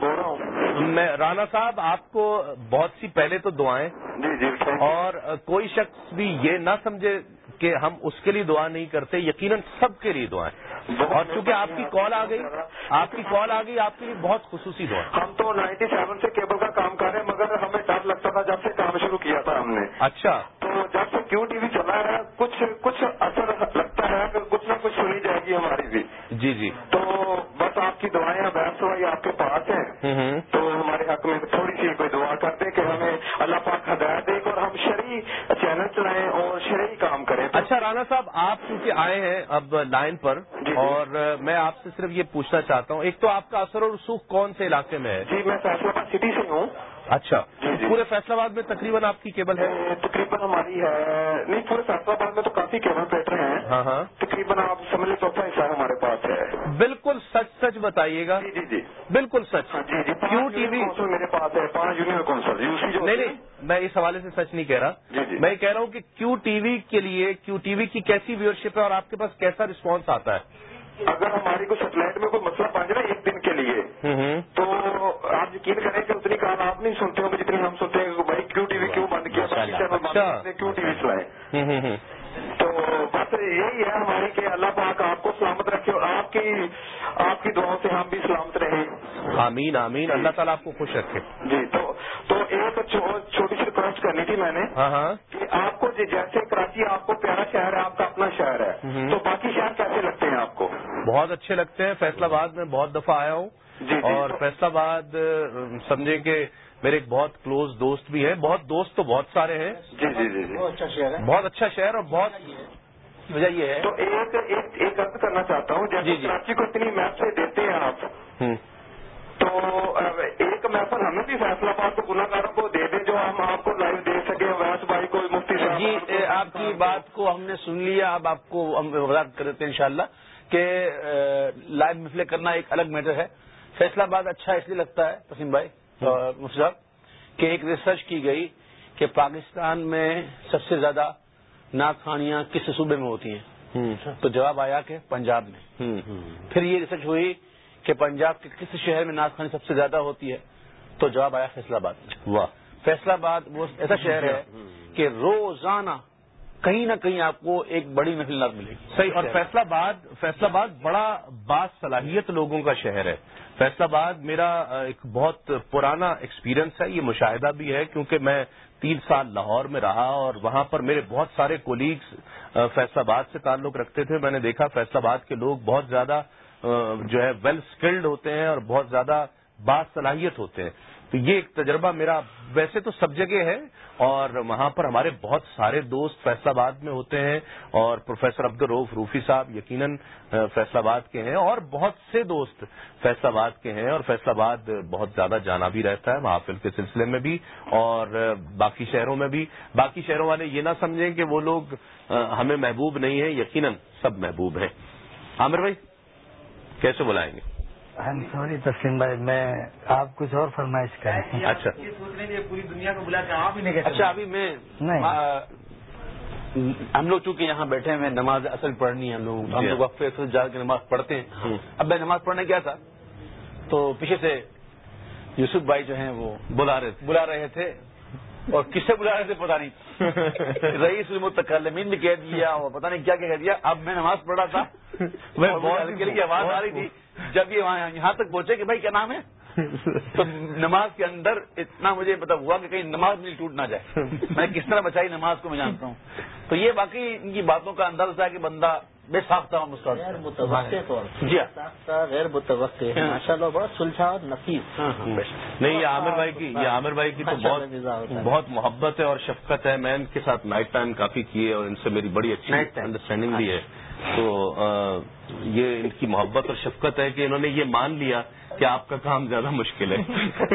Speaker 11: بول رہا ہوں۔
Speaker 2: میں رانا صاحب آپ کو بہت سی پہلے تو دعائیں۔
Speaker 11: جی جی
Speaker 2: اور کوئی شخص بھی یہ نہ سمجھے کہ ہم اس کے لیے دعا نہیں کرتے یقیناً سب کے لیے دعائیں اور چونکہ آپ کی کال آ گئی آپ کی کال آ گئی آپ کے لیے بہت خصوصی دعا
Speaker 11: ہم تو نائنٹی سیون سے کیبل کا کام کر رہے ہیں مگر ہمیں ڈر لگتا تھا جب سے کام شروع کیا تھا ہم نے۔
Speaker 2: اچھا۔
Speaker 11: تو جب سے کیوں ٹی وی چلا ہے کچھ کچھ اثر لگتا ہے کہ کچھ نہ کچھ سنی جائے گی ہماری بھی۔
Speaker 2: جی جی۔
Speaker 11: تو بس آپ کی دعائیں بحث ہوائی آپ کے پاس ہیں۔ تو ہمارے حق میں تھوڑی سی کوئی دعا کر دیں کہ ہمیں اللہ پاک ہدایت دے اور ہم شرعی چینل چلائیں اور شرعی کام کریں۔
Speaker 2: اچھا رانا صاحب آپ چونکہ آئے ہیں اب لائن پر اور میں آپ سے صرف یہ پوچھنا چاہتا ہوں ایک تو آپ کا اثر اور رسوخ کون سے علاقے میں ہے؟
Speaker 11: جی میں فیصلہ آباد سٹی سے ہوں۔
Speaker 2: اچھا پورے فیصلہ آباد میں تقریباً آپ کی کیبل ہے؟
Speaker 11: تقریباً ہماری ہے نہیں پورے فیصلہ آباد میں تو کافی کیبل پیٹر ہیں۔
Speaker 2: ہاں ہاں۔
Speaker 11: تقریباً آپ سمجھ لیں چوتھا حصہ ہمارے پاس ہے۔
Speaker 2: بالکل سچ سچ بتائیے گا۔
Speaker 11: جی جی جی۔
Speaker 2: بالکل سچ۔
Speaker 11: جی جی
Speaker 2: کیوں ٹی وی؟
Speaker 11: میرے پاس ہے پانچ یونین کونسل
Speaker 2: نہیں نہیں میں اس حوالے سے سچ نہیں کہہ رہا۔
Speaker 11: جی جی۔
Speaker 2: میں کہہ رہا ہوں کہ کیو ٹی وی کے لیے کیو ٹی وی کی کیسی ویورشپ ہے اور آپ کے پاس کیسا رسپانس آتا ہے؟
Speaker 11: اگر ہماری کو سیٹلائٹ میں کوئی مسئلہ بن جائے ایک دن کے لیے تو آپ یقین کریں کہ اتنی کام آپ نہیں سنتے ہوں گے جتنی ہم سنتے ہیں کہ بھائی کیو ٹی وی کیوں بند کیا؟ کیوں ٹی وی چلائے۔ بس یہی ہے ہماری کہ اللہ پاک آپ کو سلامت رکھے اور آپ کی آپ کی دعاؤں سے ہم بھی سلامت رہیں۔
Speaker 2: آمین آمین۔ اللہ تعالیٰ آپ کو خوش رکھے۔
Speaker 11: جی تو تو ایک چھوٹی سی ریکویسٹ کرنی تھی میں نے
Speaker 2: ہاں ہاں۔
Speaker 11: کہ آپ کو جیسے کراچی آپ کو پیارا شہر ہے آپ کا اپنا شہر ہے تو باقی شہر کیسے لگتے ہیں آپ کو؟
Speaker 2: بہت اچھے لگتے ہیں۔ فیصلہ آباد میں بہت دفعہ آیا ہوں
Speaker 11: جی
Speaker 2: اور فیصلہ آباد سمجھے کہ میرے ایک بہت کلوز دوست بھی ہیں بہت دوست تو بہت سارے ہیں۔
Speaker 3: جی جی جی جی۔
Speaker 4: بہت اچھا شہر ہے۔
Speaker 2: بہت اچھا شہر اور بہت
Speaker 4: وجہ یہ ہے۔
Speaker 3: تو ایک ایک عرض کرنا چاہتا ہوں جیسے
Speaker 4: جی، جی۔
Speaker 3: کراچی کو اتنی محفلیں دیتے ہیں آپ تو اب ایک محفل ہمیں بھی فیصلہ آباد کو گناگاروں کو دے دیں جو ہم آپ کو لائیو دے سکیں ویس بھائی کو مفتی صاحب
Speaker 4: جی آپ کی بات کو ہم نے سن لیا اب آپ کو ہم وضاحت کر دیتے ہیں انشاءاللہ کہ لائیو محفلیں کرنا ایک الگ میٹر ہے۔ فیصلہ باد اچھا اس لیے لگتا ہے تسیم بھائی۔ مفتی صاحب کہ ایک ریسرچ کی گئی کہ پاکستان میں سب سے زیادہ نعت خوانیاں کس صوبے میں ہوتی ہیں؟ تو جواب آیا کہ پنجاب میں۔ پھر یہ ریسرچ ہوئی کہ پنجاب کے کس شہر میں نعت خوانی سب سے زیادہ ہوتی ہے؟ تو جواب آیا فیصلہ آباد میں۔
Speaker 2: واہ۔
Speaker 4: فیصلہ آباد وہ ایسا شہر ہے کہ روزانہ کہیں نہ کہیں آپ کو ایک بڑی نعت ملے گی۔
Speaker 2: صحیح اور فیصلہ آباد فیصلہ آباد بڑا با صلاحیت لوگوں کا شہر ہے۔ فیصلہ آباد میرا ایک بہت پرانا ایکسپیرینس ہے یہ مشاہدہ بھی ہے کیونکہ میں تین سال لاہور میں رہا اور وہاں پر میرے بہت سارے کولیگز فیصلہ آباد سے تعلق رکھتے تھے۔ میں نے دیکھا فیصلہ آباد کے لوگ بہت زیادہ جو ہے ویل اسکلڈ ہوتے ہیں اور بہت زیادہ با صلاحیت ہوتے ہیں۔ تو یہ ایک تجربہ میرا ویسے تو سب جگہ ہے اور وہاں پر ہمارے بہت سارے دوست فیصلہ آباد میں ہوتے ہیں اور پروفیسر عبد الروف روفی صاحب یقیناً فیصلہ آباد کے ہیں اور بہت سے دوست فیصلہ آباد کے ہیں اور فیصلہ آباد بہت زیادہ جانا بھی رہتا ہے محافل کے سلسلے میں بھی اور باقی شہروں میں بھی۔ باقی شہروں والے یہ نہ سمجھیں کہ وہ لوگ ہمیں محبوب نہیں ہیں، یقیناً سب محبوب ہیں۔ عامر بھائی، کیسے بلائیں گے؟
Speaker 5: سوری تسلیم بھائی میں آپ کچھ اور فرمائش کریں۔
Speaker 2: اچھا۔
Speaker 1: پوری دنیا کو بلا کے آپ ہی نہیں
Speaker 4: اچھا ابھی میں
Speaker 5: نہیں۔
Speaker 4: ہم لوگ چونکہ یہاں بیٹھے ہیں نماز اصل پڑھنی ہے ہم لوگ۔ ہم
Speaker 2: جی۔
Speaker 4: لوگ وقفے سے جا کے نماز پڑھتے ہیں۔ اب میں نماز پڑھنے گیا تھا؟ تو پیچھے سے یوسف بھائی جو ہیں وہ
Speaker 2: بلا رہے تھے۔
Speaker 4: بلا رہے تھے۔ اور کس سے بلا رہے تھے پتا نہیں. رئیس المتکلمین نے کہہ دیا اور پتا نہیں کیا کہہ دیا. اب میں نماز پڑھا تھا.
Speaker 2: میں
Speaker 4: ہلکی ہلکی آواز آ رہی تھی. جب یہ یہاں تک پہنچے کہ بھائی کیا نام ہے؟ تو نماز کے اندر اتنا مجھے پتا ہوا کہ کہیں نماز میری ٹوٹ نہ جائے. میں کس طرح بچائی نماز کو میں جانتا ہوں. تو یہ باقی ان کی باتوں کا انداز ہے کہ بندہ بے ساختہ استاد
Speaker 7: غیر متوقع طور
Speaker 4: جی ہاں۔
Speaker 7: غیر متوقع ماشاء اللہ بڑا سلجھا اور نفیس۔
Speaker 4: ہاں، ہاں،۔
Speaker 2: نہیں یہ عامر بھائی کی یہ عامر بھائی کی تو بہت۔ بہت محبت ہے اور شفقت ہے۔ میں ان کے ساتھ نائٹ ٹائم کافی کیے اور ان سے میری بڑی اچھی۔ انڈرسٹینڈنگ بھی ہے۔ تو یہ ان کی محبت اور شفقت ہے کہ انہوں نے یہ مان لیا کہ آپ کا کام زیادہ مشکل ہے۔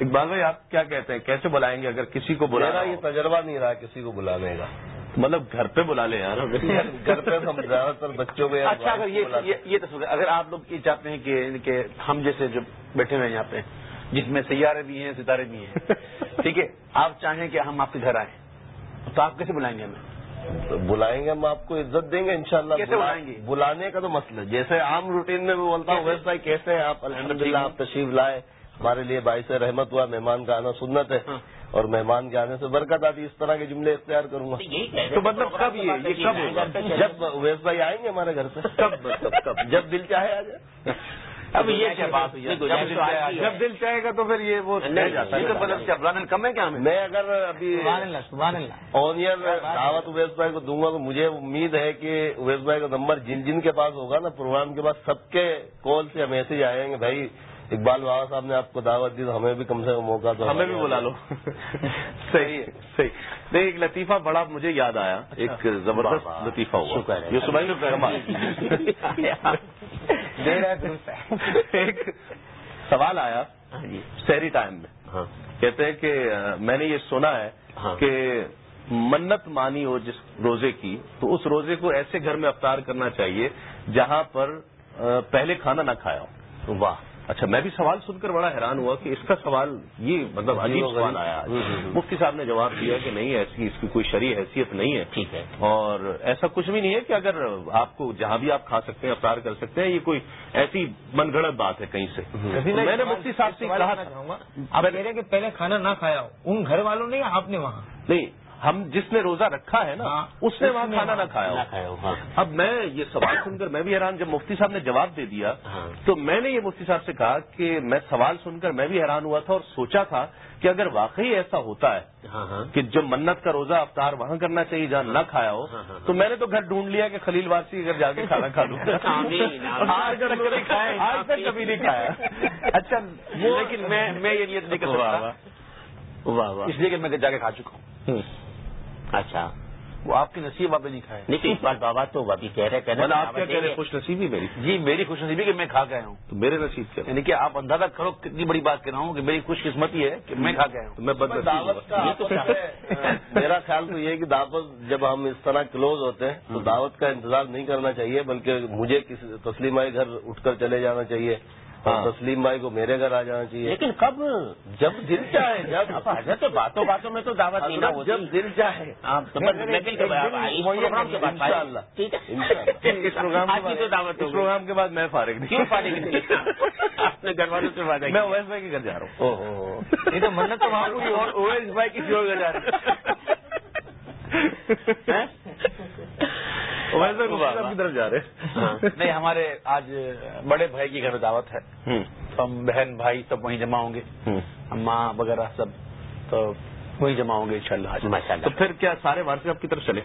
Speaker 2: اقبال بھائی آپ کیا کہتے ہیں؟ کیسے بلائیں گے اگر کسی کو بلانا
Speaker 12: یہ؟ تجربہ نہیں رہا کسی کو بلانے کا۔
Speaker 2: مطلب گھر پہ بلا لیں یار
Speaker 12: گھر پہ ہم زیادہ تر بچوں کو
Speaker 4: اچھا اگر یہ تصور اگر آپ لوگ یہ چاہتے ہیں کہ ہم جیسے جو بیٹھے ہوئے ہیں یہاں پہ جس میں سیارے بھی ہیں ستارے بھی ہیں ٹھیک ہے آپ چاہیں کہ ہم آپ کے گھر آئیں تو آپ کیسے بلائیں گے ہمیں؟
Speaker 12: بلائیں گے ہم آپ کو عزت دیں گے انشاءاللہ۔
Speaker 4: کیسے
Speaker 12: بلا-
Speaker 4: بلائیں گے؟
Speaker 12: بلانے کا تو مسئلہ جیسے عام روٹین میں میں بولتا ہوں ویسے بھائی کیسے ہیں آپ؟ الحمدللہ آپ تشریف لائے۔ ہمارے لیے باعث رحمت ہوا مہمان کا آنا سنت ہے۔
Speaker 4: ہاں۔
Speaker 12: اور مہمان کے آنے سے برکت آتی اس طرح کے جملے اختیار کروں گا۔
Speaker 2: تو مطلب کب یہ یہ کب ہوگا؟
Speaker 12: جب اویس بھائی آئیں گے ہمارے گھر پہ
Speaker 2: کب کب کب
Speaker 12: جب دل چاہے آ جائے۔
Speaker 4: اب یہ کیا بات جب دل
Speaker 6: تو
Speaker 4: چاہے- گا تو پھر یہ وہ مطلب کم ہے کیا ہمیں؟
Speaker 12: میں اگر ابھی
Speaker 5: سبحان اللہ سبحان اللہ۔
Speaker 12: آن ایئر دعوت اویس بھائی کو دوں گا تو مجھے امید ہے کہ اویس بھائی کا نمبر جن جن کے پاس ہوگا نا پروگرام کے بعد سب کے کال سے میسج آئیں گے بھائی اقبال بابا صاحب نے آپ کو دعوت دی تو ہمیں بھی کم سے کم موقع تو
Speaker 2: ہمیں بھی بلا لو۔ صحیح ہے صحیح۔ نہیں ایک لطیفہ بڑا مجھے یاد آیا۔ ایک زبردست۔ لطیفہ ہوا۔
Speaker 5: درست ہے۔
Speaker 2: ایک سوال آیا سحری ٹائم میں۔
Speaker 6: ہاں۔
Speaker 2: کہتے ہیں کہ میں نے یہ سنا ہے
Speaker 6: ہاں۔
Speaker 2: کہ منت مانی ہو جس روزے کی تو اس روزے کو ایسے گھر میں افطار کرنا چاہیے جہاں پر پہلے کھانا نہ کھایا ہو۔
Speaker 6: واہ۔
Speaker 2: اچھا میں بھی سوال سن کر بڑا حیران ہوا کہ اس کا سوال یہ مطلب عجیب سوال آیا۔ مفتی صاحب نے جواب دیا کہ نہیں ایسی اس کی کوئی شرعی حیثیت نہیں ہے۔
Speaker 6: ٹھیک ہے۔
Speaker 2: اور ایسا کچھ بھی نہیں ہے کہ اگر آپ کو جہاں بھی آپ کھا سکتے ہیں افطار کر سکتے ہیں یہ کوئی ایسی من گڑت بات ہے کہیں سے۔ میں نے مفتی صاحب سے کہا
Speaker 5: چاہوں گا۔ آپ کہہ رہے ہیں کہ پہلے کھانا نہ کھایا ہو۔ ان گھر والوں نے آپ نے وہاں؟
Speaker 2: نہیں ہم جس نے روزہ رکھا ہے نا
Speaker 5: ہاں،
Speaker 2: اس نے وہاں کھانا نہ کھایا
Speaker 6: ہاں۔
Speaker 2: اب میں یہ سوال سن کر میں بھی حیران جب مفتی صاحب نے جواب دے دیا
Speaker 6: ہاں۔
Speaker 2: تو میں نے یہ مفتی صاحب سے کہا کہ میں سوال سن کر میں بھی حیران ہوا تھا اور سوچا تھا کہ اگر واقعی ایسا ہوتا ہے کہ جو منت کا روزہ افطار وہاں کرنا چاہیے جہاں نہ کھایا ہو تو میں نے تو گھر ڈھونڈ لیا کہ خلیل واسی اگر جا کے کھانا کھا لوں۔ آج تک کبھی نہیں کھایا اچھا
Speaker 4: لیکن میں یہ نیت نہیں کر
Speaker 2: واہ
Speaker 6: واہ۔
Speaker 4: اس لیے کہ میں جا کے کھا چکا ہوں۔
Speaker 6: اچھا۔
Speaker 4: وہ آپ کی نصیب آپ نے نہیں کھائے
Speaker 6: نہیں اقبال بابا تو ابھی کہہ رہے کہ
Speaker 2: آپ کیا کہہ رہے ہیں خوش نصیبی میری۔
Speaker 4: جی میری خوش نصیبی کہ میں کھا کے آیا ہوں۔
Speaker 2: تو میرے نصیب کیا
Speaker 4: یعنی کہ آپ اندازہ کرو کتنی بڑی بات کر رہا ہوں کہ میری خوش قسمتی ہے کہ میں کھا کے آیا ہوں۔
Speaker 2: میں بد
Speaker 12: دعوت میرا خیال تو یہ ہے کہ دعوت جب ہم اس طرح کلوز ہوتے ہیں تو دعوت کا انتظار نہیں کرنا چاہیے بلکہ مجھے کسی تسلیم بھائی گھر اٹھ کر چلے جانا چاہیے۔ تسلیم بھائی کو میرے گھر آ جانا چاہیے۔
Speaker 6: لیکن کب؟
Speaker 12: جب دل چاہے جب۔
Speaker 6: حضرت باتوں باتوں میں تو دعوت ہوتی
Speaker 12: جب دل چاہے۔ اللہ
Speaker 6: ٹھیک ہے۔
Speaker 2: پروگرام کے بعد۔ میں فارغ نہیں
Speaker 6: فارغ نہیں؟ اپنے گھر والوں سے وعدہ
Speaker 2: میں اویس بھائی کے گھر جا رہا ہوں۔
Speaker 4: تو منت تو وہاں پوری اور اویس بھائی کسی اور جا رہے
Speaker 2: کی طرف جا رہے ہیں۔
Speaker 4: نہیں ہمارے آج بڑے بھائی کی گھر دعوت ہے۔ تو ہم بہن بھائی سب وہیں جمع ہوں گے۔ اماں وغیرہ سب تو وہیں جمع ہوں گے ان شاء اللہ
Speaker 2: تو پھر کیا سارے وارسی آپ کی طرف چلے؟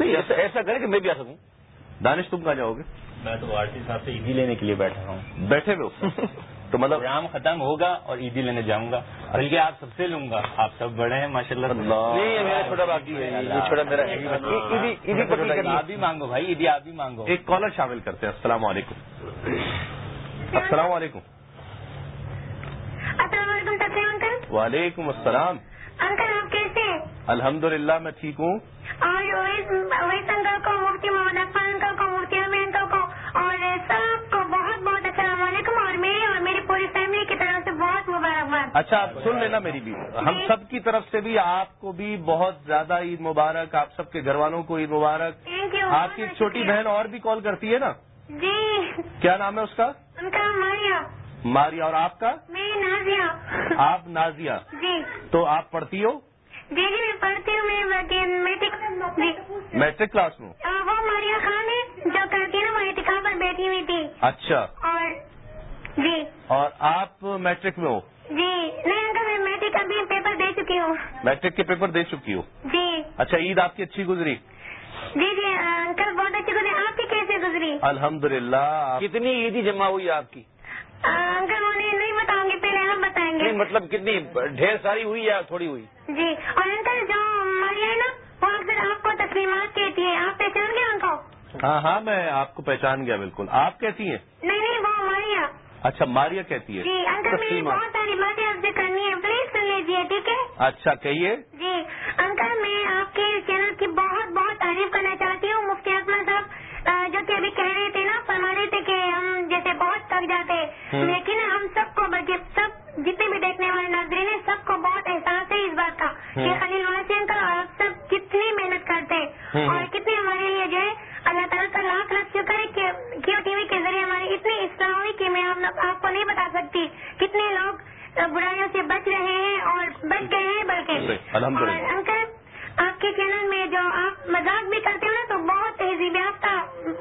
Speaker 4: نہیں ایسا ایسا کرے کہ میں بھی آ سکوں۔
Speaker 2: دانش تم کہاں جاؤ گے؟
Speaker 1: میں تو وارسی صاحب سے عیدی لینے کے لیے بیٹھا ہوں۔
Speaker 2: بیٹھے ہوئے ہو۔ تو مطلب
Speaker 1: پروگرام ختم ہوگا اور عیدی لینے جاؤں گا۔ بلکہ آپ سب سے لوں گا۔ آپ سب بڑے ہیں ماشاء اللہ
Speaker 2: اللہ۔
Speaker 4: نہیں یہ میرا چھوٹا باقی ہے۔ یہ چھوٹا میرا ہے۔ عیدی عیدی پکی کریے
Speaker 1: آپ بھی مانگو بھائی عیدی آپ بھی مانگو۔
Speaker 2: ایک کالر شامل کرتے ہیں۔ السلام علیکم۔ السلام علیکم۔
Speaker 13: السلام علیکم انکل؟
Speaker 2: وعلیکم السلام۔
Speaker 13: انکل آپ کیسے ہیں؟
Speaker 2: الحمد للہ میں ٹھیک ہوں۔
Speaker 13: اور اویس انکل کو مفتی محمد عفان انکل کو مفتی
Speaker 2: اچھا آپ سن لینا میری بھی ہم سب کی طرف سے بھی آپ کو بھی بہت زیادہ عید مبارک آپ سب کے گھر والوں کو عید مبارک۔ آپ کی چھوٹی بہن اور بھی کال کرتی ہے نا؟
Speaker 13: جی۔
Speaker 2: کیا نام ہے اس کا؟
Speaker 13: ماریا۔
Speaker 2: ماریا اور آپ کا؟ آپ نازیہ۔
Speaker 13: جی۔
Speaker 2: تو آپ پڑھتی ہو؟
Speaker 13: جی جی میں پڑھتی ہوں۔ میٹرک جی
Speaker 2: کلاس میں
Speaker 13: وہ ماریا خان ہے جو کرتی ہے نا وہ پر بیٹھی ہوئی تھی۔
Speaker 2: اچھا۔
Speaker 13: اور جی۔
Speaker 2: اور آپ میٹرک میں ہو؟
Speaker 13: جی نہیں انکل میں میٹرک ابھی پیپر دے چکی ہوں۔
Speaker 2: میٹرک کے پیپر دے چکی ہو؟
Speaker 13: جی۔
Speaker 2: اچھا عید آپ کی اچھی گزری؟
Speaker 13: جی جی انکل بہت اچھی گزری۔ آپ کی کیسے گزری؟
Speaker 2: الحمد للہ
Speaker 4: کتنی عیدی جمع ہوئی آپ کی؟
Speaker 13: انکل انہیں نہیں بتاؤں گی پہلے ہم بتائیں گے۔
Speaker 4: نہیں مطلب کتنی؟ ڈھیر ساری ہوئی یا تھوڑی ہوئی؟
Speaker 13: جی اور انکل جو ماریا ہے نا وہ اکثر آپ کو تسلیمات کہتی ہے آپ پہچان گئے ان کو؟
Speaker 2: ہاں ہاں میں آپ کو پہچان گیا بالکل۔ آپ کہتی ہیں؟
Speaker 13: نہیں نہیں وہ ماریا
Speaker 2: اچھا ماریا کہتی ہے۔
Speaker 13: جی بہت ساری باتیں آپ سے کرنی ہے پلیز سن لیجیے ٹھیک ہے؟
Speaker 2: اچھا کہیے۔
Speaker 13: جی انکل میں آپ کے چینل کی بہت بہت تعریف کرنا چاہتی ہوں مفتی احمد صاحب۔ جو کہ ابھی کہہ رہے تھے نا فرما رہے تھے کہ ہم جیسے بہت تھک جاتے لیکن ہم سب کو سب جتنے بھی دیکھنے والے ناظرین ہیں سب کو بہت احساس ہے اس بات کا کہ خلیل واسی انکل اور آپ سب کتنی محنت کرتے اور کتنی ہمارے لیے جو ہے اللہ تعالیٰ کا لاکھ لاکھ شکر ہے کہ کیو ٹی وی کے ذریعے ہماری اتنی ہوئی کہ میں آپ کو نہیں بتا سکتی کتنے لوگ برائیوں سے بچ رہے ہیں اور بچ گئے ہیں بلکہ۔ اور انکل آپ کے چینل میں جو آپ مذاق بھی کرتے ہو نا تو بہت تہذیب یافتہ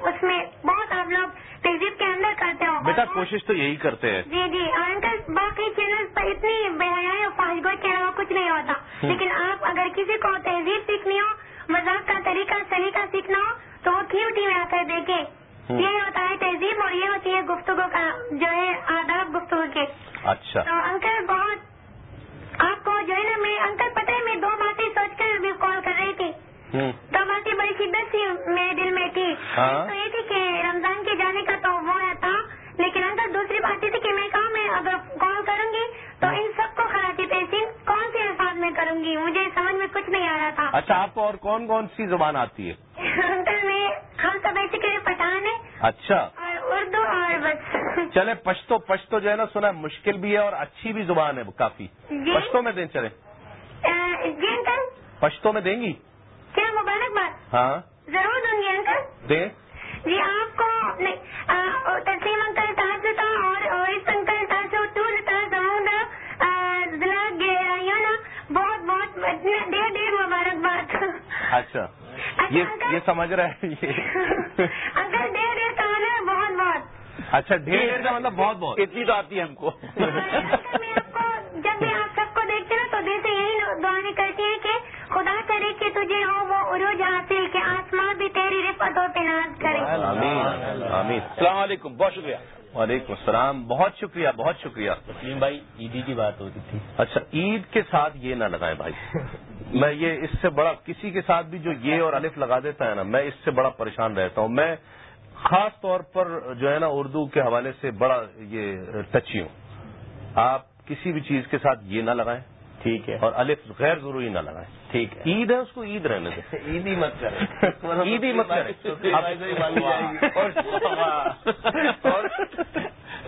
Speaker 13: اس میں بہت آپ لوگ تہذیب کے اندر کرتے ہو۔
Speaker 2: بیٹا کوشش تو یہی کرتے ہیں۔
Speaker 13: جی جی اور انکل باقی چینل پر اتنی بے حیائی اور فاحش گوئی کے علاوہ کچھ نہیں ہوتا۔ لیکن آپ اگر کسی کو تہذیب سیکھنی ہو مذاق کا طریقہ سلیقہ سیکھنا ہو تو وہ کیو ٹی میں آ کر دیکھے۔ یہ ہوتا ہے تہذیب اور یہ ہوتی ہے گفتگو کا جو ہے آداب گفتگو کے۔
Speaker 2: اچھا۔
Speaker 13: تو انکل بہت آپ کو جو ہے نا میں انکل پتہ ہے میں دو باتیں سوچ کر بھی کال کر رہی تھی۔ دو باتیں بڑی شدت سے میرے دل میں تھی۔
Speaker 2: ہاں۔
Speaker 13: تو یہ تھی کہ رمضان کے جانے کا تو وہ تھا لیکن انکل دوسری بات یہ تھی کہ میں کہا میں اگر کال کروں گی تو ان سب کو خراطی تحسین میں کروں گی مجھے سمجھ میں کچھ نہیں آ رہا تھا۔
Speaker 2: اچھا آپ کو اور کون کون سی زبان آتی ہے؟
Speaker 13: انکل میں ہم ایسے کہ پٹھان ہے
Speaker 2: اچھا۔
Speaker 13: اور اردو اور بس۔
Speaker 2: چلے پشتو پشتو جو ہے نا سنا ہے مشکل بھی ہے اور اچھی بھی زبان ہے کافی۔
Speaker 13: جی۔
Speaker 2: پشتو میں دیں چلے
Speaker 13: جی انکل؟
Speaker 2: پشتو میں دیں گی؟
Speaker 13: کیا مبارکباد
Speaker 2: ہاں۔
Speaker 13: ضرور دوں گی انکل۔
Speaker 2: دیں۔
Speaker 13: جی آپ کو تسلیم انکل اچھا یہ اچھا، سمجھ رہے بہت بہت۔ اچھا ڈھیر ڈھیر کا مطلب بہت بہت۔ اتنی تو آتی
Speaker 2: ہے ہم کو۔ جب میں آپ سب
Speaker 13: کو دیکھتے نا تو دل یہی دعائیں
Speaker 2: کرتی ہیں کہ خدا کرے کہ تجھے
Speaker 4: ہو وہ عروج حاصل کہ آسمان
Speaker 13: بھی تیری رفت و ناز کرے۔ السلام
Speaker 4: علیکم بہت شکریہ۔
Speaker 2: وعلیکم السلام بہت شکریہ بہت شکریہ۔
Speaker 1: تسلیم بھائی عیدی کی بات ہوتی تھی۔
Speaker 2: اچھا عید کے ساتھ یہ نہ لگائیں بھائی۔ میں یہ اس سے بڑا کسی کے ساتھ بھی جو یہ اور الف لگا دیتا ہے نا میں اس سے بڑا پریشان رہتا ہوں۔ میں خاص طور پر جو ہے نا اردو کے حوالے سے بڑا یہ ٹچی ہوں۔ آپ کسی بھی چیز کے ساتھ یہ نہ لگائیں۔
Speaker 1: ٹھیک ہے۔
Speaker 2: اور الف غیر ضروری نہ لگائیں۔
Speaker 1: ٹھیک ہے۔
Speaker 2: عید ہے اس کو عید رہنے دیں
Speaker 12: عید ہی مت کریں۔
Speaker 2: عید ہی مت
Speaker 12: اور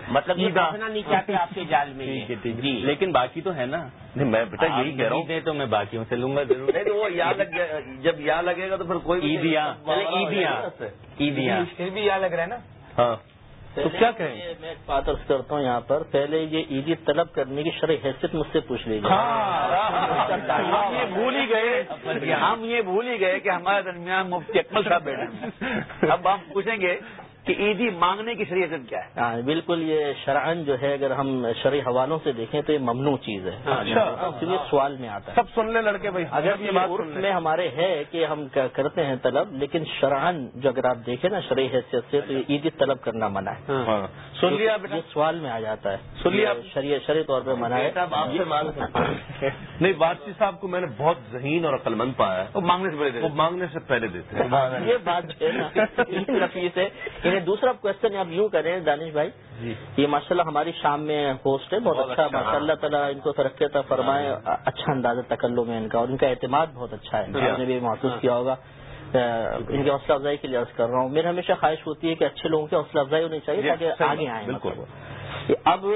Speaker 6: مطلب یہ نہیں چاہتے آپ کے جال میں
Speaker 1: ٹھیک ہے
Speaker 6: یہ۔
Speaker 1: ٹھیک ہے۔
Speaker 6: جی۔
Speaker 1: لیکن باقی تو ہے نا۔
Speaker 2: نہیں میں بیٹا یہی کہہ رہا ہوں۔
Speaker 1: تو میں باقیوں سے لوں گا ضرور۔
Speaker 12: نہیں وہ یا لگ جب یا لگے گا تو پھر کوئی بھی
Speaker 1: عیدیاں۔ عیدیاں۔ عیدیاں۔
Speaker 14: پھر بھی یاد لگ رہا ہے نا۔
Speaker 2: ہاں۔ تو کیا کہیں
Speaker 7: میں ایک بات عرض کرتا ہوں یہاں پر۔ پہلے یہ عیدی طلب کرنے کی شرح حیثیت مجھ سے پوچھ لیجیے
Speaker 4: ہم یہ بھول ہی گئے۔ ہم یہ بھول ہی گئے کہ ہمارے درمیان مفتی اکمل صاحب بیٹھے ہیں۔ اب ہم پوچھیں گے کہ عیدی مانگنے کی شریعت کیا ہے؟
Speaker 7: ہاں بالکل یہ شرعن جو ہے اگر ہم شرعی حوالوں سے دیکھیں تو یہ ممنوع چیز ہے۔
Speaker 2: اچھا۔
Speaker 7: اس لیے سوال میں آتا ہے۔
Speaker 2: سب سن لیں لڑکے بھائی۔
Speaker 7: اگر
Speaker 2: یہ بات
Speaker 7: میں ہمارے ہے کہ ہم کرتے ہیں طلب لیکن شرعن جو اگر آپ دیکھیں نا شرعی حیثیت سے تو یہ عیدی طلب کرنا منع ہے۔
Speaker 2: ہاں۔ سن لیا بیٹا۔
Speaker 7: سوال میں آ جاتا ہے۔
Speaker 2: سن لیا۔
Speaker 7: شرعی شرعی طور پہ منع ہے۔
Speaker 2: نہیں وارسی صاحب کو میں نے بہت ذہین اور عقل مند پایا۔ ہے
Speaker 4: وہ مانگنے سے پہلے
Speaker 2: دیتے ہیں۔
Speaker 7: یہ بات جو ہے نا یہ نفیس ہے۔ انہیں دوسرا کوشچن آپ یوں کریں دانش بھائی یہ ماشاء اللہ ہماری شام میں ہوسٹ ہے بہت اچھا ماشاء اللہ تعالیٰ ان کو ترقی فرمائے اچھا انداز تکلم ہے ان کا اور ان کا اعتماد بہت اچھا ہے۔ آپ نے بھی محسوس کیا ہوگا۔ ان کی حوصلہ افزائی کے لیے عرض کر رہا ہوں۔ میری ہمیشہ خواہش ہوتی ہے کہ اچھے لوگوں کی حوصلہ افزائی ہونی چاہیے تاکہ آگے آئیں۔
Speaker 2: بالکل۔
Speaker 7: اب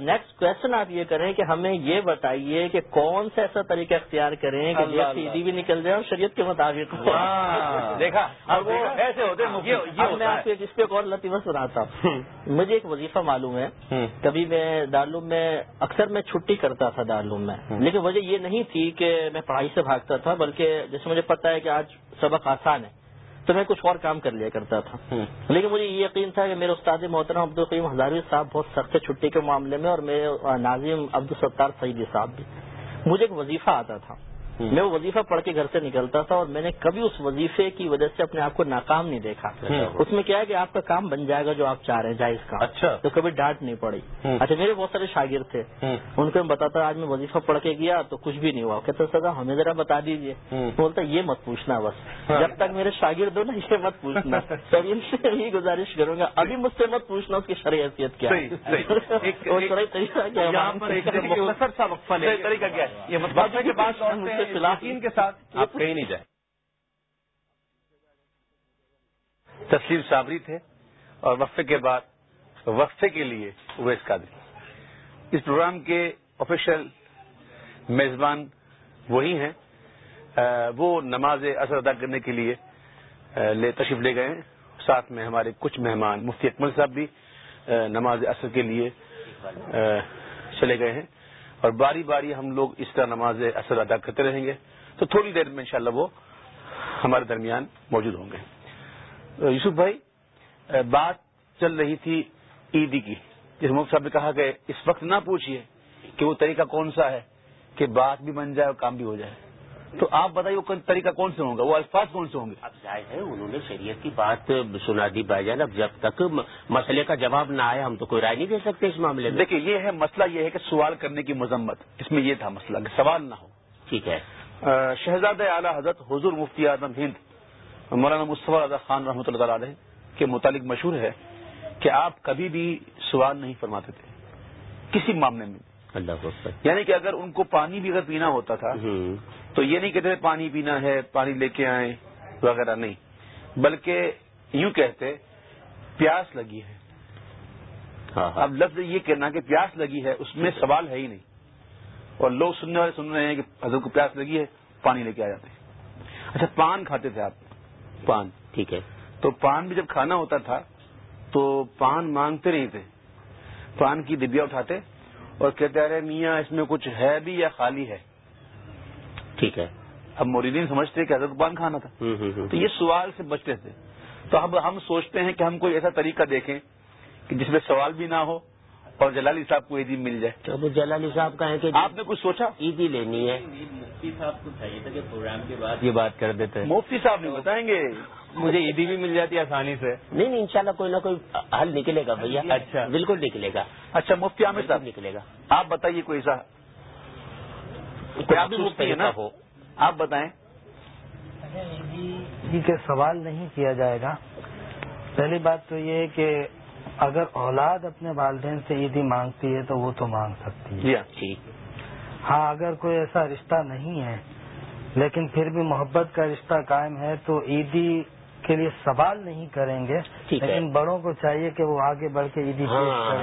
Speaker 7: نیکسٹ کوشچن آپ یہ کریں کہ ہمیں یہ بتائیے کہ کون سا ایسا طریقہ اختیار کریں کہ
Speaker 4: اللہ۔
Speaker 7: سیدھی بھی نکل جائے اور شریعت کے مطابق ہو.
Speaker 4: دیکھا اب وہ ایسے ہوتے ہیں مفتی۔
Speaker 7: اب میں آپ کو اس پہ ایک اور لطیفہ سناتا ہوں. مجھے ایک وظیفہ معلوم ہے. کبھی میں دارالعلوم میں اکثر میں چھٹی کرتا تھا دارالعلوم میں. لیکن وجہ یہ نہیں تھی کہ میں پڑھائی سے بھاگتا تھا بلکہ جیسے مجھے پتا ہے کہ آج سبق آسان ہے. تو میں کچھ اور کام کر لیا کرتا تھا۔ لیکن مجھے یہ یقین تھا کہ میرے استاد محترم عبد القیم ہزاروی صاحب بہت سخت ہے چھٹی کے معاملے میں اور میرے ناظم عبد الستار سعیدی صاحب بھی۔ مجھے ایک وظیفہ آتا تھا۔ میں وہ وظیفہ پڑھ کے گھر سے نکلتا تھا اور میں نے کبھی اس وظیفے کی وجہ سے اپنے آپ کو ناکام نہیں دیکھا۔ اس میں کیا ہے کہ آپ کا کام بن جائے گا جو آپ چاہ رہے ہیں جائز کام۔
Speaker 2: اچھا۔
Speaker 7: تو کبھی ڈانٹ نہیں پڑی۔ اچھا میرے بہت سارے شاگرد تھے۔ ان کو میں بتاتا آج میں وظیفہ پڑھ کے گیا تو کچھ بھی نہیں ہوا۔ کہتے سر ہمیں ذرا بتا دیجیے بولتا یہ مت پوچھنا بس۔ جب تک میرے شاگرد ہو نا یہ مت پوچھنا۔ تو ان سے یہی گزارش کروں گا۔ ابھی مجھ سے مت پوچھنا اس کی شرح حیثیت کیا ہے۔
Speaker 4: طریقہ کیا ہے؟
Speaker 2: کے یقین کے ساتھ آپ کہیں نہیں جائیں۔
Speaker 4: تسلیم صابری تھے اور وقفے کے بعد، وقفے کے لیے اویس قادری۔ اس پروگرام کے آفیشیل میزبان وہی ہیں۔ وہ نماز اثر ادا کرنے کے لیے لے تشریف لے گئے ہیں۔ ساتھ میں ہمارے کچھ مہمان، مفتی اکمل صاحب بھی نماز اثر کے لیے چلے گئے ہیں۔ اور باری باری ہم لوگ اس طرح نماز اثر ادا کرتے رہیں گے تو تھوڑی دیر میں انشاءاللہ وہ ہمارے درمیان موجود ہوں گے۔ یوسف بھائی بات چل رہی تھی عیدی کی، جس مفت صاحب نے کہا کہ اس وقت نہ پوچھیے کہ وہ طریقہ کون سا ہے کہ بات بھی بن جائے اور کام بھی ہو جائے۔ تو آپ بتائیے وہ طریقہ کون سے ہوگا وہ الفاظ کون سے ہوں گے؟
Speaker 6: اب ظاہر ہے انہوں نے شریعت کی بات سنا دی بھائی جان اب جب تک مسئلے کا جواب نہ آئے ہم تو کوئی رائے نہیں دے سکتے اس معاملے میں۔
Speaker 4: دیکھیے یہ ہے مسئلہ یہ ہے کہ سوال کرنے کی مذمت۔ اس میں یہ تھا مسئلہ کہ سوال نہ ہو۔
Speaker 6: ٹھیک ہے۔
Speaker 4: شہزاد اعلی حضرت حضور مفتی اعظم ہند مولانا مصطفیٰ رضا خان رحمۃ اللہ علیہ کے متعلق مشہور ہے کہ آپ کبھی بھی سوال نہیں فرماتے تھے کسی معاملے میں۔
Speaker 6: اللہ
Speaker 4: یعنی کہ اگر ان کو پانی بھی اگر پینا ہوتا تھا تو یہ نہیں کہتے پانی پینا ہے پانی لے کے آئیں وغیرہ نہیں۔ بلکہ یوں کہتے پیاس لگی ہے۔
Speaker 6: ہاں ہاں۔
Speaker 4: اب لفظ یہ کہنا کہ پیاس لگی ہے اس میں سوال ہے ہی نہیں۔ اور لوگ سننے والے سن رہے ہیں کہ حضرت کو پیاس لگی ہے پانی لے کے آ جاتے ہیں۔ اچھا پان کھاتے تھے آپ؟ پان
Speaker 6: ٹھیک ہے۔
Speaker 4: تو پان بھی جب کھانا ہوتا تھا تو پان مانگتے نہیں تھے۔ پان کی ڈبیا اٹھاتے اور کہتے ارے میاں اس میں کچھ ہے بھی یا خالی ہے؟
Speaker 6: ٹھیک ہے۔
Speaker 4: اب موریدین سمجھتے کہ حضرت پان کھانا تھا۔ تو یہ سوال سے بچتے تھے۔ تو اب ہم سوچتے ہیں کہ ہم کوئی ایسا طریقہ دیکھیں کہ جس میں سوال بھی نہ ہو اور جلالی صاحب کو عیدی مل جائے۔
Speaker 6: تو وہ جلالی صاحب کا ہے کہ
Speaker 4: آپ نے کچھ سوچا؟
Speaker 6: عیدی لینی ہے۔
Speaker 1: مفتی صاحب کو چاہیے تھا کہ پروگرام کے بعد یہ بات کر دیتے
Speaker 4: مفتی صاحب نہیں بتائیں گے۔
Speaker 1: مجھے عیدی بھی مل جاتی ہے آسانی سے۔
Speaker 6: نہیں نہیں انشاءاللہ کوئی نہ کوئی حل نکلے گا بھیا۔
Speaker 1: اچھا۔
Speaker 6: بالکل نکلے گا۔
Speaker 4: اچھا مفتی عامر صاحب۔
Speaker 6: نکلے گا۔
Speaker 4: آپ بتائیے کوئی سا۔ ہے
Speaker 6: ہو۔
Speaker 4: آپ بتائیں۔
Speaker 5: عیدی کے سوال نہیں کیا جائے گا۔ پہلی بات تو یہ ہے کہ اگر اولاد اپنے والدین سے عیدی مانگتی ہے تو وہ تو مانگ سکتی ہے۔
Speaker 4: جی۔ ہاں
Speaker 6: ٹھیک
Speaker 5: ہاں اگر کوئی ایسا رشتہ نہیں ہے لیکن پھر بھی محبت کا رشتہ قائم ہے تو عیدی کے لیے سوال نہیں کریں گے۔ لیکن بڑوں کو چاہیے کہ وہ آگے بڑھ کے عیدی پیش
Speaker 6: ہاں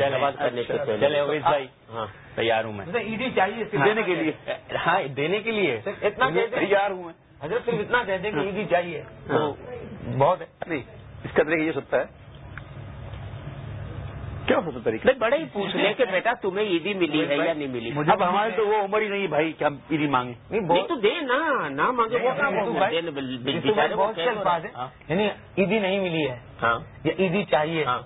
Speaker 1: بھائی۔
Speaker 6: ہاں
Speaker 1: تیار ہوں میں۔
Speaker 15: عیدی چاہیے
Speaker 4: دینے کے لیے؟
Speaker 1: ہاں دینے کے لیے۔
Speaker 15: اتنا
Speaker 4: تیار ہوں میں۔
Speaker 15: حضرت صرف اتنا کہتے ہیں کہ عیدی چاہیے۔ تو بہت ہے۔
Speaker 4: نہیں اس کا طریقہ یہ سکتا ہے۔ کیا ہو سکتا طریقہ
Speaker 6: بڑے ہی پوچھ لیں کہ بیٹا تمہیں عیدی ملی ہے یا نہیں ملی؟
Speaker 4: اب ہمارے تو وہ عمر ہی نہیں بھائی کہ ہم عیدی مانگیں۔
Speaker 15: نہیں
Speaker 6: تو دے نا نہ مانگے
Speaker 15: بہت سے الفاظ۔ ہیں۔ یعنی عیدی نہیں ملی ہے۔
Speaker 6: ہاں۔
Speaker 15: یا عیدی چاہیے۔
Speaker 6: ہاں۔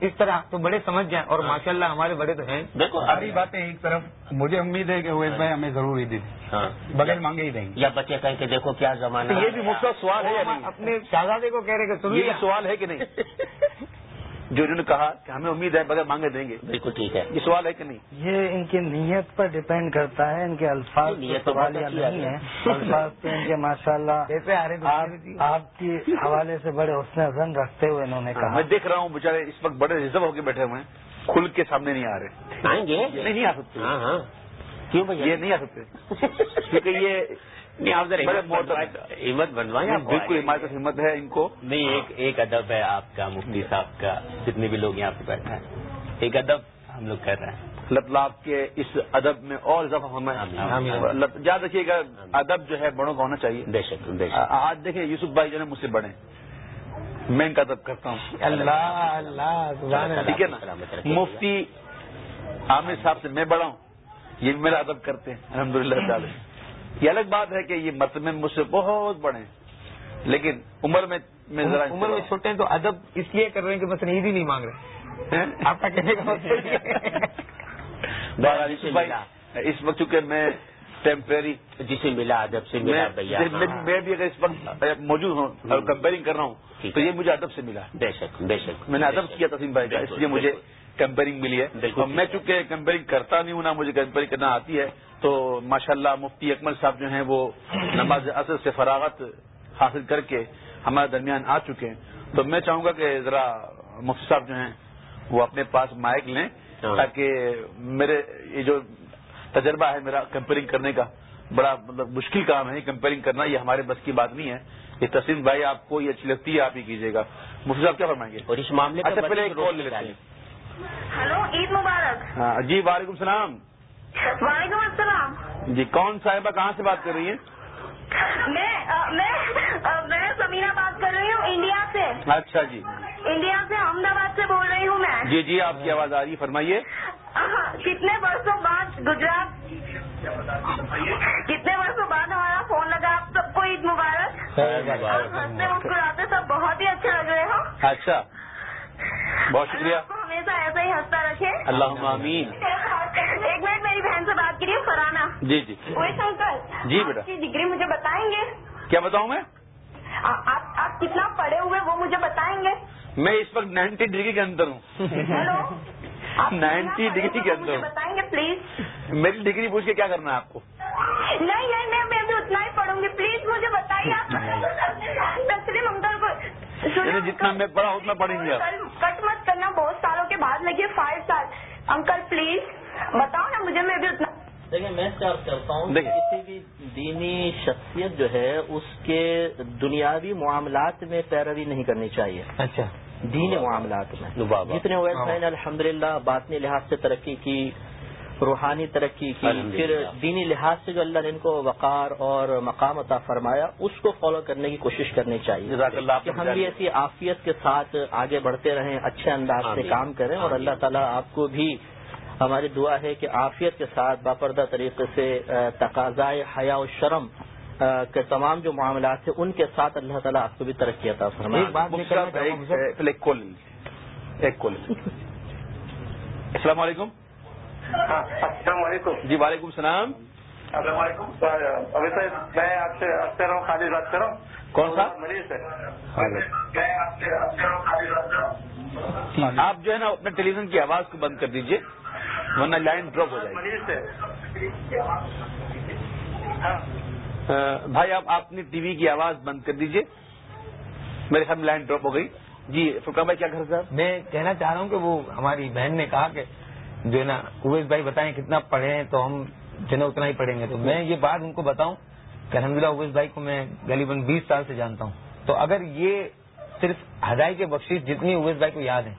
Speaker 15: اس طرح تو بڑے سمجھ جائیں اور ماشاءاللہ ہمارے بڑے تو ہیں۔
Speaker 6: دیکھو
Speaker 16: ساری باتیں ایک طرف مجھے امید ہے کہ اویس بھائی ہمیں ضرور عیدی دیں۔
Speaker 6: ہاں۔
Speaker 16: بغیر مانگے ہی دیں گے۔
Speaker 6: یا بچے کہیں کہ دیکھو کیا زمانہ
Speaker 4: یہ بھی مفت سوال ہے
Speaker 15: اپنے شہزادے کو کہہ رہے کہ سنیے
Speaker 4: سوال ہے کہ نہیں؟ جو انہوں نے کہا کہ ہمیں امید ہے بغیر مانگے دیں گے۔
Speaker 6: بالکل ٹھیک ہے۔
Speaker 4: یہ سوال ہے کہ نہیں؟
Speaker 5: یہ ان کی نیت پر ڈپینڈ کرتا ہے ان کے الفاظ
Speaker 6: نیت
Speaker 5: نہیں
Speaker 6: ہے۔
Speaker 5: الفاظ تو ان کے ماشاءاللہ
Speaker 15: کیسے آ رہے ہیں
Speaker 5: آپ کی حوالے سے بڑے حسن زن رکھتے ہوئے انہوں نے کہا۔
Speaker 4: میں دیکھ رہا ہوں بےچارے اس وقت بڑے ریزرو ہو کے بیٹھے ہوئے ہیں۔ کھل کے سامنے نہیں آ رہے۔
Speaker 6: آئیں گے؟
Speaker 4: نہیں آ سکتے۔
Speaker 6: ہاں ہاں۔ کیوں
Speaker 4: یہ نہیں آ سکتے۔ کیونکہ یہ
Speaker 6: ہمت بنوائیں-
Speaker 4: بالکل۔ ہماری طرف ہمت ہے ان کو۔
Speaker 1: نہیں ایک ایک ادب ہے آپ کا مفتی صاحب کا جتنے بھی لوگ یہاں پہ بیٹھے ہیں۔ ایک ادب ہم لوگ کر رہے ہیں۔
Speaker 4: آپ کے اس ادب میں اور اضافہ ہمیں یاد رکھیے گا ادب جو ہے بڑوں کا ہونا چاہیے۔
Speaker 6: بے شک
Speaker 4: آج دیکھیں یوسف بھائی جو ہے مجھ سے بڑے۔ میں ان کا ادب کرتا ہوں۔
Speaker 15: اللہ اللہ
Speaker 4: ٹھیک ہے نا؟ مفتی عامر صاحب سے میں بڑا ہوں۔ یہ بھی میرا ادب کرتے ہیں۔ الحمد للہ یہ الگ بات ہے کہ یہ مطلب میں مجھ سے بہت بڑے ہیں۔ لیکن عمر میں میں ذرا
Speaker 15: عمر میں چھوٹے ہیں تو ادب اس لیے کر رہے ہیں کہ بس عیدی نہیں مانگ رہے۔
Speaker 4: ہیں؟
Speaker 15: آپ کا کہنے کا مطلب
Speaker 4: اس وقت چونکہ میں ٹیمپریری
Speaker 6: جسے ملا ادب سے
Speaker 4: میں
Speaker 6: ملا
Speaker 4: میں میں بھی اگر اس وقت موجود ہوں اور کمپیئرنگ کر رہا ہوں تو۔ یہ مجھے ادب سے ملا۔
Speaker 6: بے شک بے شک
Speaker 4: میں نے ادب کیا تسیم بھائی کا اس لیے مجھے کمپیئرنگ ملی ہے۔ میں چونکہ کمپیئرنگ کرتا نہیں ہوں نہ مجھے کمپیئرنگ کرنا آتی ہے تو ماشاءاللہ مفتی اکمل صاحب جو ہیں وہ نماز اثر سے فراغت حاصل کر کے ہمارے درمیان آ چکے ہیں۔ تو میں چاہوں گا کہ ذرا مفتی صاحب جو ہیں وہ اپنے پاس مائک لیں
Speaker 6: ہاں۔
Speaker 4: تاکہ میرے یہ جو تجربہ ہے میرا کمپیئرنگ کرنے کا بڑا مطلب مشکل کام ہے کمپیئرنگ کرنا یہ ہمارے بس کی بات نہیں ہے۔ یہ تسلیم بھائی آپ کو یہ اچھی لگتی ہے آپ ہی کیجیے گا۔ مفتی صاحب کیا فرمائیں گے؟
Speaker 6: اور اس معاملے
Speaker 4: اچھا پہلے ایک کال لے
Speaker 6: روشنی
Speaker 4: لیتے ہیں۔
Speaker 14: ہلو عید مبارک۔
Speaker 4: ہاں جی وعلیکم السلام۔
Speaker 14: وعلیکم السلام۔
Speaker 4: جی کون صاحبہ کہاں سے بات کر رہی ہیں؟
Speaker 14: میں میں سمیرہ بات کر رہی ہوں انڈیا سے۔
Speaker 4: اچھا جی۔
Speaker 14: انڈیا سے احمد آباد سے بول رہی ہوں میں۔
Speaker 4: جی جی آپ کی آواز آ رہی ہے فرمائیے۔
Speaker 14: ہاں، کتنے برسوں بعد گجرات کتنے برسوں بعد ہمارا فون لگا آپ سب کو عید مبارک؟ ہنستے مسکراتے سب بہت ہی اچھے لگ رہے ہو۔
Speaker 4: اچھا۔ بہت شکریہ۔
Speaker 14: ہمیشہ ایسا ہی ہنستا رکھے۔
Speaker 4: اللہ امین
Speaker 14: ایک منٹ میری بہن سے بات کریے فرانا۔
Speaker 4: جی جی۔
Speaker 14: وہی انکل
Speaker 4: جی بیٹا۔
Speaker 14: ڈگری مجھے بتائیں گے؟
Speaker 4: کیا بتاؤں میں؟
Speaker 14: آپ آپ کتنا پڑھے ہوئے وہ مجھے بتائیں گے؟
Speaker 4: میں اس وقت نائنٹی ڈگری کے اندر ہوں۔
Speaker 14: ہیلو آپ کتنا
Speaker 4: 90
Speaker 14: پڑھے
Speaker 4: ڈگری کے اندر۔
Speaker 14: بتائیں گے پلیز؟
Speaker 4: میری ڈگری پوچھ کے کیا کرنا ہے آپ کو؟
Speaker 14: نہیں نہیں میں میں بھی اتنا ہی پڑھوں گی۔ پلیز مجھے بتائیے آپ۔ کو
Speaker 4: جتنا میں پڑھا اتنا پڑھیں گے
Speaker 14: کٹ مت کرنا بہت سالوں بعد لگے فائیو سال انکل پلیز بتاؤ نا مجھے میں بھی اتنا
Speaker 7: دیکھیں میں عرض کرتا ہوں۔ کسی بھی دینی شخصیت جو ہے اس کے دنیاوی معاملات میں پیروی نہیں کرنی چاہیے۔
Speaker 15: اچھا۔
Speaker 7: دینی معاملات میں۔ جتنے اویس بھائی نے الحمد للہ باطنی لحاظ سے ترقی کی۔ روحانی ترقی کی۔ پھر دینی لحاظ سے جو اللہ نے ان کو وقار اور مقام عطا فرمایا اس کو فالو کرنے کی کوشش کرنی چاہیے
Speaker 4: اللہ
Speaker 7: کہ ہم بھی ایسی عافیت کے ساتھ آگے بڑھتے رہیں اچھے انداز سے۔ کام کریں اور اللہ تعالیٰ آپ کو بھی ہماری دعا ہے کہ عافیت کے ساتھ باپردہ طریقے سے تقاضائے حیا و شرم کے تمام جو معاملات ہیں ان کے ساتھ اللہ تعالیٰ آپ کو بھی ترقی عطا فرمائے
Speaker 15: ایک
Speaker 4: ایک-۔ السلام علیکم
Speaker 17: السلام علیکم۔
Speaker 4: جی وعلیکم السلام۔
Speaker 17: السلام علیکم۔ ابھی سر میں آپ سے آپ سے رہا ہوں خالد بات کر رہا ہوں
Speaker 4: کون سا؟
Speaker 17: مریض سے
Speaker 4: آپ جو ہے نا اپنے ٹیلی ویژن کی آواز کو بند کر دیجیے ورنہ لائن ڈراپ ہو جائے
Speaker 17: سے
Speaker 4: بھائی آپ اپنی ٹی وی کی آواز بند کر دیجیے۔ میرے خیال میں لائن ڈراپ ہو گئی۔ جی فرقان بھائی کیا گھر صاحب
Speaker 15: میں کہنا چاہ رہا ہوں کہ وہ ہماری بہن نے کہا کہ جو ہے نا اویس بھائی بتائیں کتنا پڑھے ہیں تو ہم جو ہے نا اتنا ہی پڑھیں گے۔ تو میں یہ بات ان کو بتاؤں کہ الحمد للہ اویس بھائی کو میں غالباً بیس سال سے جانتا ہوں۔ تو اگر یہ صرف ہدائی کے بخشش جتنی اویس بھائی کو یاد ہے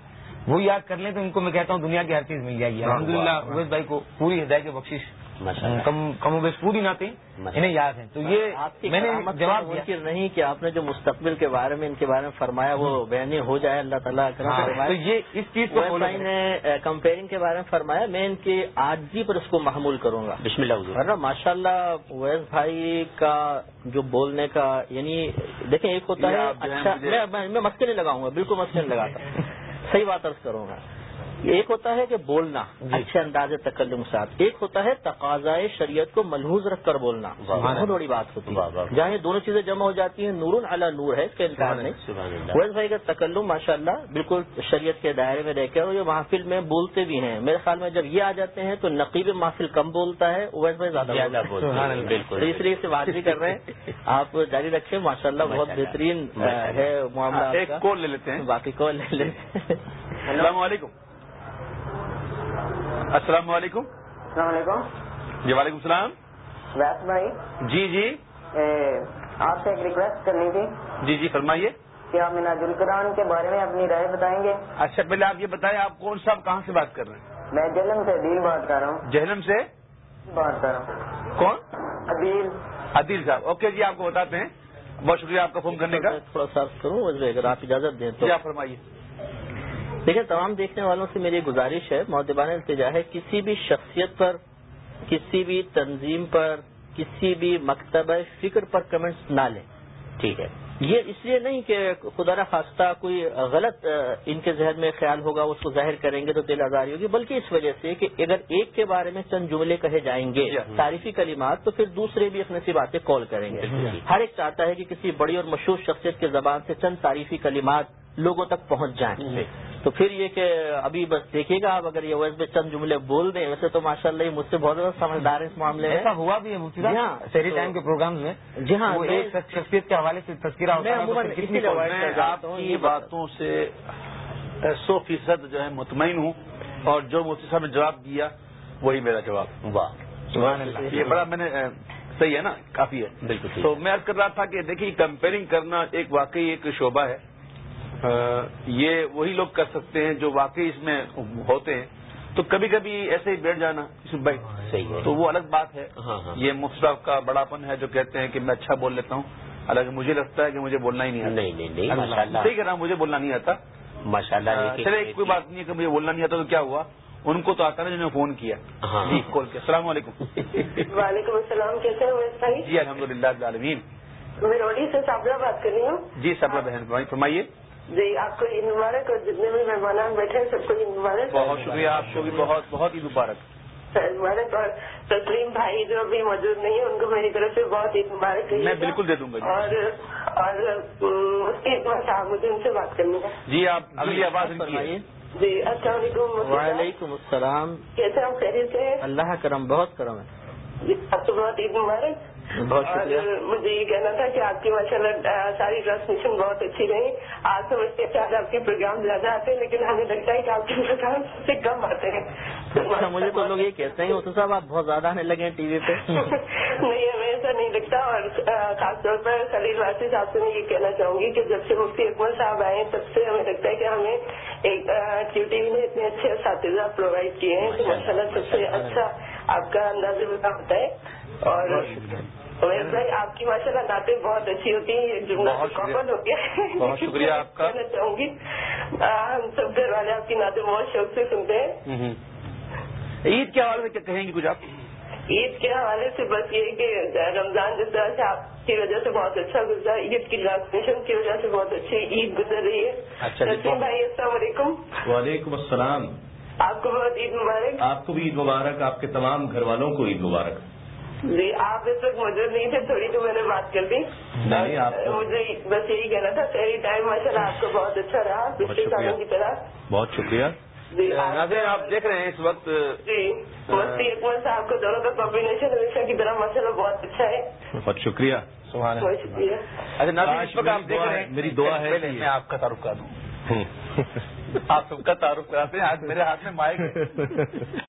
Speaker 15: وہ یاد کر لیں تو ان کو میں کہتا ہوں دنیا کی ہر چیز مل جائے گی۔ الحمد للہ اویس بھائی کو پوری ہدایت کے بخشش کم کم و بیش پوری نہ انہیں یاد ہے تو یہ میں نے جواب
Speaker 7: ممکن نہیں کہ آپ نے جو مستقبل کے بارے میں ان کے بارے میں فرمایا وہ بہنی ہو جائے اللہ تعالیٰ
Speaker 15: ہاں، تو یہ اس چیز کو
Speaker 7: نے کمپیئرنگ کے بارے میں فرمایا۔ میں ان کے آجی پر اس کو محمول کروں گا۔
Speaker 6: بسم اللہ
Speaker 7: ماشاء اللہ ویس بھائی کا جو بولنے کا یعنی دیکھیں ایک ہوتا ہے اچھا میں مسکے نہیں لگاؤں گا بالکل مسکے نہیں لگاتا۔ صحیح بات عرض کروں گا۔ ایک ہوتا ہے کہ بولنا اچھے انداز تکلم ساتھ۔ ایک ہوتا ہے تقاضائے شریعت کو ملحوظ رکھ کر بولنا۔ بہت بڑی بات ہوتی ہے۔ جہاں یہ دونوں چیزیں جمع ہو جاتی ہیں نور اعلیٰ نور ہے اس کا انکار نہیں۔ ویس بھائی کا تکلم ماشاء اللہ بالکل شریعت کے دائرے میں رہ کے اور یہ محفل میں بولتے بھی ہیں۔ میرے خیال میں جب یہ آ جاتے ہیں تو نقیب محفل کم بولتا ہے ویس بھائی زیادہ بالکل اس لیے سے بات بھی کر رہے ہیں۔ آپ جاری رکھیں ماشاء اللہ بہت بہترین ہے معاملہ
Speaker 4: ایک کال لے لیتے ہیں۔
Speaker 7: باقی کال لے لیتے
Speaker 4: السلام علیکم۔ السلام علیکم۔
Speaker 18: السلام علیکم۔
Speaker 4: جی وعلیکم السلام۔
Speaker 18: ویس بھائی۔
Speaker 4: جی جی۔
Speaker 18: آپ سے ایک ریکویسٹ کرنی تھی۔
Speaker 4: جی جی فرمائیے۔
Speaker 18: کہ آپ مناج القرآن کے بارے میں اپنی رائے بتائیں گے۔
Speaker 4: اچھا پہلے آپ یہ بتائیں آپ کون صاحب کہاں سے بات کر رہے ہیں؟
Speaker 18: میں جہلم سے عدیل بات کر رہا ہوں۔
Speaker 4: جہلم سے؟
Speaker 18: بات کر رہا ہوں۔
Speaker 4: کون؟
Speaker 18: عدیل۔
Speaker 4: عدیل صاحب۔ اوکے جی آپ کو بتاتے ہیں۔ بہت شکریہ آپ کا فون کرنے کا۔
Speaker 7: تھوڑا سا کروں اگر آپ اجازت دیں تو۔
Speaker 4: جی آپ فرمائیے۔
Speaker 7: دیکھیں تمام دیکھنے والوں سے میری گزارش ہے معتبان التجا ہے کسی بھی شخصیت پر کسی بھی تنظیم پر کسی بھی مکتبہ فکر پر کمنٹس نہ لیں۔
Speaker 6: ٹھیک ہے۔
Speaker 7: یہ اس لیے نہیں کہ خدا خواستہ کوئی غلط ان کے ذہن میں خیال ہوگا اس کو ظاہر کریں گے تو دل آزاری ہوگی بلکہ اس وجہ سے کہ اگر ایک کے بارے میں چند جملے کہے جائیں گے تعریفی کلمات تو پھر دوسرے بھی اپنے سی باتیں کال کریں گے۔ ہر ایک چاہتا ہے کہ کسی بڑی اور مشہور شخصیت کی زبان سے چند تعریفی کلمات لوگوں تک پہنچ جائیں۔ تو پھر یہ کہ ابھی بس دیکھیے گا آپ اگر یہ ویس میں چند جملے بول دیں ویسے تو ماشاء اللہ یہ مجھ سے بہت زیادہ سمجھدار ہے اس معاملے میں۔
Speaker 15: ایسا ہوا بھی ہے جی ہاں شہری ٹائم کے پروگرام میں۔
Speaker 7: جی ہاں
Speaker 15: ایک شخصیت کے حوالے سے تذکرہ
Speaker 4: آپ کی باتوں سے سو فیصد جو ہے مطمئن ہوں اور جو مفتی صاحب نے جواب دیا وہی میرا جواب۔ واہ یہ بڑا میں نے صحیح ہے نا؟ کافی ہے۔ بالکل تو میں عرض کر رہا تھا کہ دیکھیے کمپیئرنگ کرنا ایک واقعی ایک شعبہ ہے۔ یہ وہی لوگ کر سکتے ہیں جو واقعی اس میں ہوتے ہیں۔ تو کبھی کبھی ایسے ہی بیٹھ جانا بھائی
Speaker 6: صحیح ہے۔
Speaker 4: تو وہ الگ بات ہے۔
Speaker 6: ہاں ہاں۔
Speaker 4: یہ مفت کا بڑاپن ہے جو کہتے ہیں کہ میں اچھا بول لیتا ہوں۔ حالانکہ مجھے لگتا ہے کہ مجھے بولنا ہی نہیں آتا۔
Speaker 6: نہیں نہیں نہیں ماشاء اللہ
Speaker 4: صحیح کہہ رہا ہوں مجھے بولنا نہیں آتا۔
Speaker 6: ماشاء اللہ
Speaker 4: چلے کوئی بات نہیں ہے کہ مجھے بولنا نہیں آتا تو کیا ہوا؟ ان کو تو آتا نا جنہوں نے فون کیا۔
Speaker 6: ہاں۔
Speaker 4: جی کال کے السلام علیکم۔
Speaker 18: وعلیکم السلام کیسے بھائی
Speaker 4: جی الحمد للہ عالمین
Speaker 18: میں روڈی سے صابرہ بات کر رہی ہوں۔
Speaker 4: جی صبر بہن فرمائیے۔
Speaker 18: جی آپ کو عید مبارک اور جتنے بھی مہمان بیٹھے ہیں سب کو عید مبارک۔
Speaker 4: بہت شکریہ آپ کو بھی بہت بہت عید مبارک۔
Speaker 18: مبارک اور تسلیم بھائی جو ابھی موجود نہیں ہے ان کو میری طرف سے بہت عید مبارک
Speaker 4: میں بالکل دے دوں گا
Speaker 18: اور اور اس کے مجھے ان سے بات کرنی ہے
Speaker 4: جی آپ اگلی آواز
Speaker 7: فرمائیے۔
Speaker 18: جی السلام علیکم
Speaker 7: وعلیکم السلام۔
Speaker 18: کیسے آپ خیریت سے ہیں؟
Speaker 7: اللہ کرم بہت کرم ہے۔
Speaker 18: جی آپ کو بہت عید مبارک۔
Speaker 7: بہت شکریہ۔
Speaker 18: مجھے یہ کہنا تھا کہ آپ کی ماشاء اللہ ساری ٹرانسمیشن بہت اچھی رہی۔ آج سمجھتے شاید آپ کے پروگرام زیادہ آتے ہیں لیکن ہمیں لگتا ہے کہ آپ کے پروگرام سے کم آتے ہیں۔
Speaker 7: اچھا مجھے تو لوگ یہ کہتے ہیں کہ صاحب آپ بہت زیادہ آنے لگے ہیں ٹی وی پہ۔
Speaker 18: نہیں ہمیں ایسا نہیں لگتا۔ اور خاص طور پر خلیل واسی صاحب سے میں یہ کہنا چاہوں گی کہ جب سے مفتی اکمل صاحب آئے ہیں تب سے ہمیں لگتا ہے کہ ہمیں ایک کیو ٹی وی نے اتنے اچھے اساتذہ پرووائڈ کیے ہیں۔ تو ماشاء اللہ سب سے اچھا آپ کا انداز بتا ہوتا ہے۔ اور بھائی آپ کی ماشاء اللہ باتیں بہت اچھی ہوتی ہیں یہ جملہ کامن ہو گیا
Speaker 4: بہت شکریہ آپ کا۔
Speaker 18: کہنا چاہوں گی ہم سب گھر والے آپ کی نعتیں بہت شوق سے سنتے ہیں۔
Speaker 4: عید کے حوالے سے کیا کہیں گے کچھ آپ؟
Speaker 18: عید کے حوالے سے بس یہ کہ رمضان جس طرح سے آپ کی وجہ سے بہت اچھا گزرا عید کی ٹرانسمیشن کی وجہ سے بہت اچھی عید گزر رہی ہے۔
Speaker 4: اچھا
Speaker 18: بھائی السلام علیکم۔
Speaker 2: وعلیکم السلام۔
Speaker 18: آپ کو بہت عید مبارک۔
Speaker 2: آپ کو بھی عید مبارک آپ کے تمام گھر والوں کو عید مبارک۔
Speaker 18: جی آپ اس وقت موجود نہیں تھے تھوڑی تو میں نے بات کر دی مجھے بس یہی کہنا تھا صحیح ٹائم ماشاء اللہ آپ کو بہت اچھا رہا پچھلے سالوں کی طرح۔
Speaker 2: بہت شکریہ۔
Speaker 18: جی
Speaker 4: ناظرین آپ دیکھ رہے ہیں اس وقت
Speaker 18: جی مفتی اکمل صاحب کو دونوں کا کمبینیشن ہمیشہ کی طرح ماشاء اللہ بہت اچھا ہے۔
Speaker 2: بہت شکریہ۔
Speaker 18: بہت شکریہ۔
Speaker 4: اچھا ناظرین اس وقت آپ دیکھ رہے ہیں۔
Speaker 2: میری دعا ہے
Speaker 4: میں آپ کا تعارف کرا دوں۔ آپ سب کا تعارف کراتے ہیں آج میرے ہاتھ میں مائک ہے۔